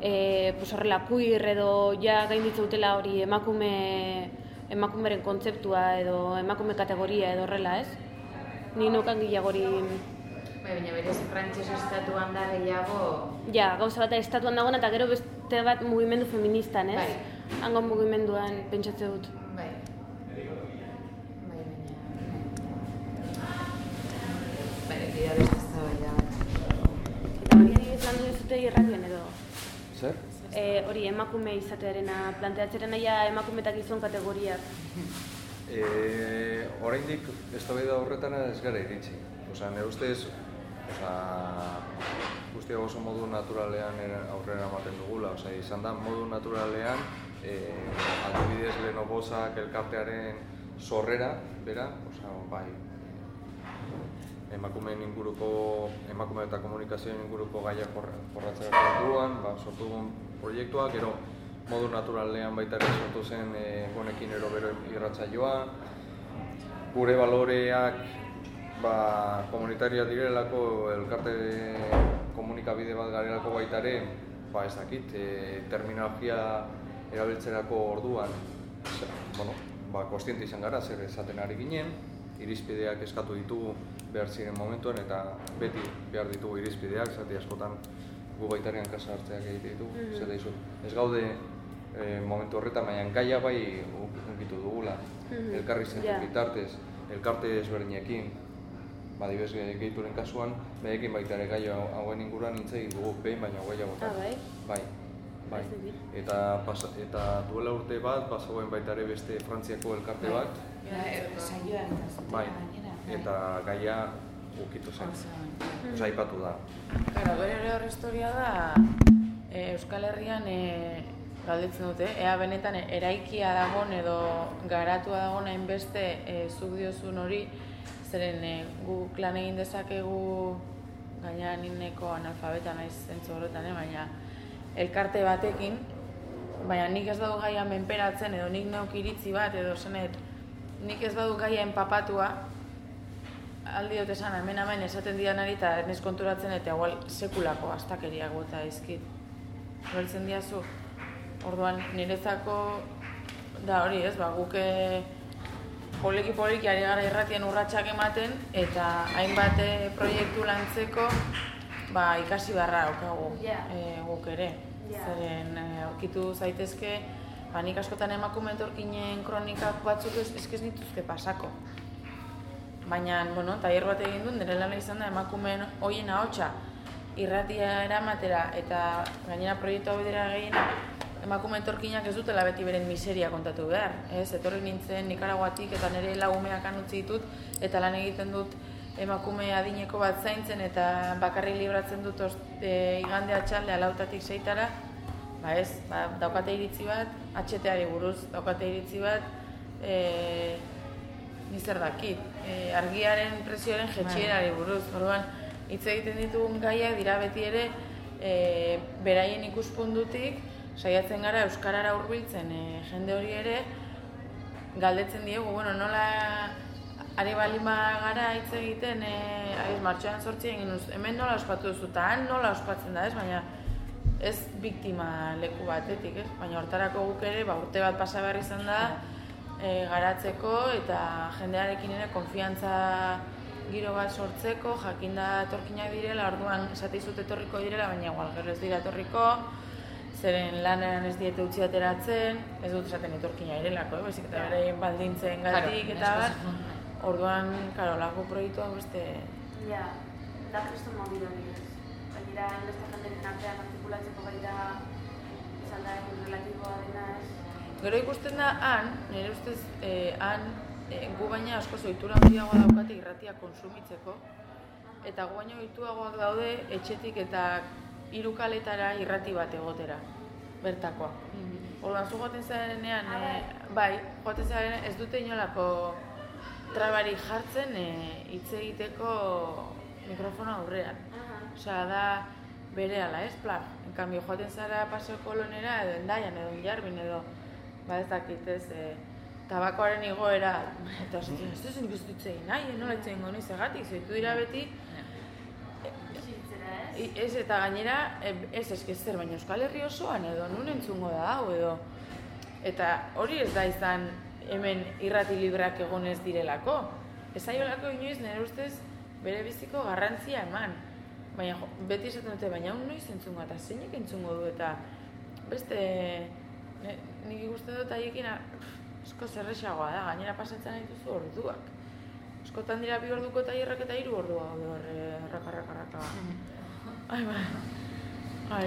e, pues horrela, queer edo ja gainditza dutela hori emakume, emakumeren kontzeptua edo emakume kategoria edo horrela, ez? Ni neukan gehiago hori Bai, baina berez frantses estatuan da gehiago... Ja, gauza bat estatuan dagoena eta gero beste bat mugimendu feministan, ez? Bai. Hango mugimenduan pentsatze dut. Bai. Bai, baina... Egia beste. Eta hori ari izan duzute irratioan edo? Zer? E, hori emakume izatearena, planteatzeren naia emakume eta gizon kategoriak. E, oraindik eztabaida horretan ez gara iritsi. Osea, nire ustez, osea, guztia oso modu naturalean era- aurrera ematen dugula. Osea, izan da modu naturalean, e, adibidez Lenobozak elkartearen sorrera, bera, osea, bai, emakumeen inguruko, emakume eta komunikazioen inguruko gaia jorratzea orduan, ba, sortu dugun proiektua, gero modu naturalean baita ere sortu zen e, honekin ero bero irratsaioa. Gure baloreak ba, komunitarioak direlako, elkarte komunikabide bat garelako baita ere, ba, ez dakit, e, terminologia erabiltzerako orduan, bueno, ba, kostiente izan gara, zer esaten ari ginen, irizpideak eskatu ditugu behar ziren momentuan eta beti behar ditugu irizpideak, zati askotan gu baitarian kasa hartzeak egite ditu, Mhm. zer daizu. Ez gaude e, momentu horretan, baina gaia bai unkitu dugula. Mhm. Elkarri zentu Ja. bitartez, elkarte ezberdinekin, badibes gehituren kasuan, behekin baita ere gai hau- hauen inguruan hitz egin dugu behin baina gehiagotan. Ah, bai? Bai. Bai. Eta, pasa, eta duela urte bat, bazagoen baita ere beste Frantziako elkarte bat, Ba, Saioan eta bai, bai. Eta gaia ukitu zen. Osa, aipatu da. Claro, bere hor historia da e, Euskal Herrian e, galdetzen dute, ea benetan eraikia dagon edo garatua dagon hainbeste e, zuk diozun hori, zeren e, gu lan egin dezakegu gaina nineko analfabeta naiz zentzu horretan, eh? baina elkarte batekin, baina nik ez dut gaia menperatzen edo nik neuk iritzi bat edo zenet, nik ez dut gaia enpapatua, aldi dut esan, hemen hemen esaten didanari eta nes konturatzen eta igual sekulako astakeriak bota dizkit. Hortzen diazu, orduan niretzako da hori ez, ba, guk eh, poliki poliki ari gara irratien urratsak ematen eta hainbat eh, proiektu lantzeko ba, ikasi beharra daukagu Ja. eh, guk ere. Ja. Zeren aurkitu zaitezke, ba, nik askotan emakume etorkinen kronikak batzuk ez, ez nituzke pasako. Baina, bueno, tailer bat egin duen, nire lana izan da emakumeen hoien ahotsa irratia eramatera eta gainera proiektu hau bidera gehiena emakume etorkinak ez dutela beti beren miseria kontatu behar. Ez, etorri nintzen Nikaraguatik eta nire lagumeak anutzi ditut eta lan egiten dut emakume adineko bat zaintzen eta bakarri libratzen dut e, igande atxalde alautatik seitara, ba ez, ba, daukate iritzi bat, atxeteari buruz, daukate iritzi bat, e, zer dakit, e, argiaren presioaren jetxierari buruz, orduan hitz egiten ditugun gaiak dira beti ere e, beraien ikuspundutik saiatzen gara euskarara hurbiltzen e, jende hori ere galdetzen diegu, bueno, nola ari balima gara hitz egiten, e, aiz, martxoan sortzi egin uz, hemen nola ospatu duzu, eta han nola ospatzen da, ez? Baina ez biktima leku batetik, ez? Baina hortarako guk ere, ba, urte bat pasa behar izan da, e, garatzeko eta jendearekin ere konfiantza giro bat sortzeko, jakinda etorkinak direla, orduan esate izut etorriko direla, baina igual gero ez dira etorriko, zeren lanean ez diete utzi ateratzen, ez dut esaten etorkina irelako, eh? baizik eta Ja. bere baldintzen Claro, gatik eta bar, bai. orduan, karo, lago proiektu hau beste... Ja, da kristo mobil hori ez. Gainera, beste jenderen artean artikulatzeko baita izan da relatiboa dena ez. Gero ikusten da han, nire ustez, eh, han eh, gu baina asko zoitura handiagoa daukate irratia konsumitzeko, eta gu baina ohituagoak daude etxetik eta hiru kaletara irrati bat egotera, bertakoa. Orduan, zu joaten zarenean, eh, bai, joaten zarenean ez dute inolako trabari jartzen eh, hitz egiteko mikrofono aurrean. Osea, da bere ala, ez, plan. En cambio, joaten zara paseo kolonera edo endaian edo injarbin edo, ba ez dakit, ez, e, tabakoaren igoera, eta ez ez nik ez dut egin nahi, eh, nola hitz egingo ni zergatik, zeitu dira beti, Bizitzera ez. I- ez eta gainera, ez eske zer, baina Euskal Herri osoan edo nun entzungo da hau edo, eta hori ez da izan hemen irrati libreak egon ez direlako. Ez aiolako inoiz nire ustez bere biziko garrantzia eman. Baina jo, beti esaten dute, baina hau noiz entzungo eta zeinek entzungo du eta beste ne, nik ikusten dut haiekin asko zerrexagoa da, gainera pasatzen dituzu orduak. Askotan dira bi orduko tailerrak eta hiru ordua gaude hor, eh, raka, raka, raka. Ai, ba.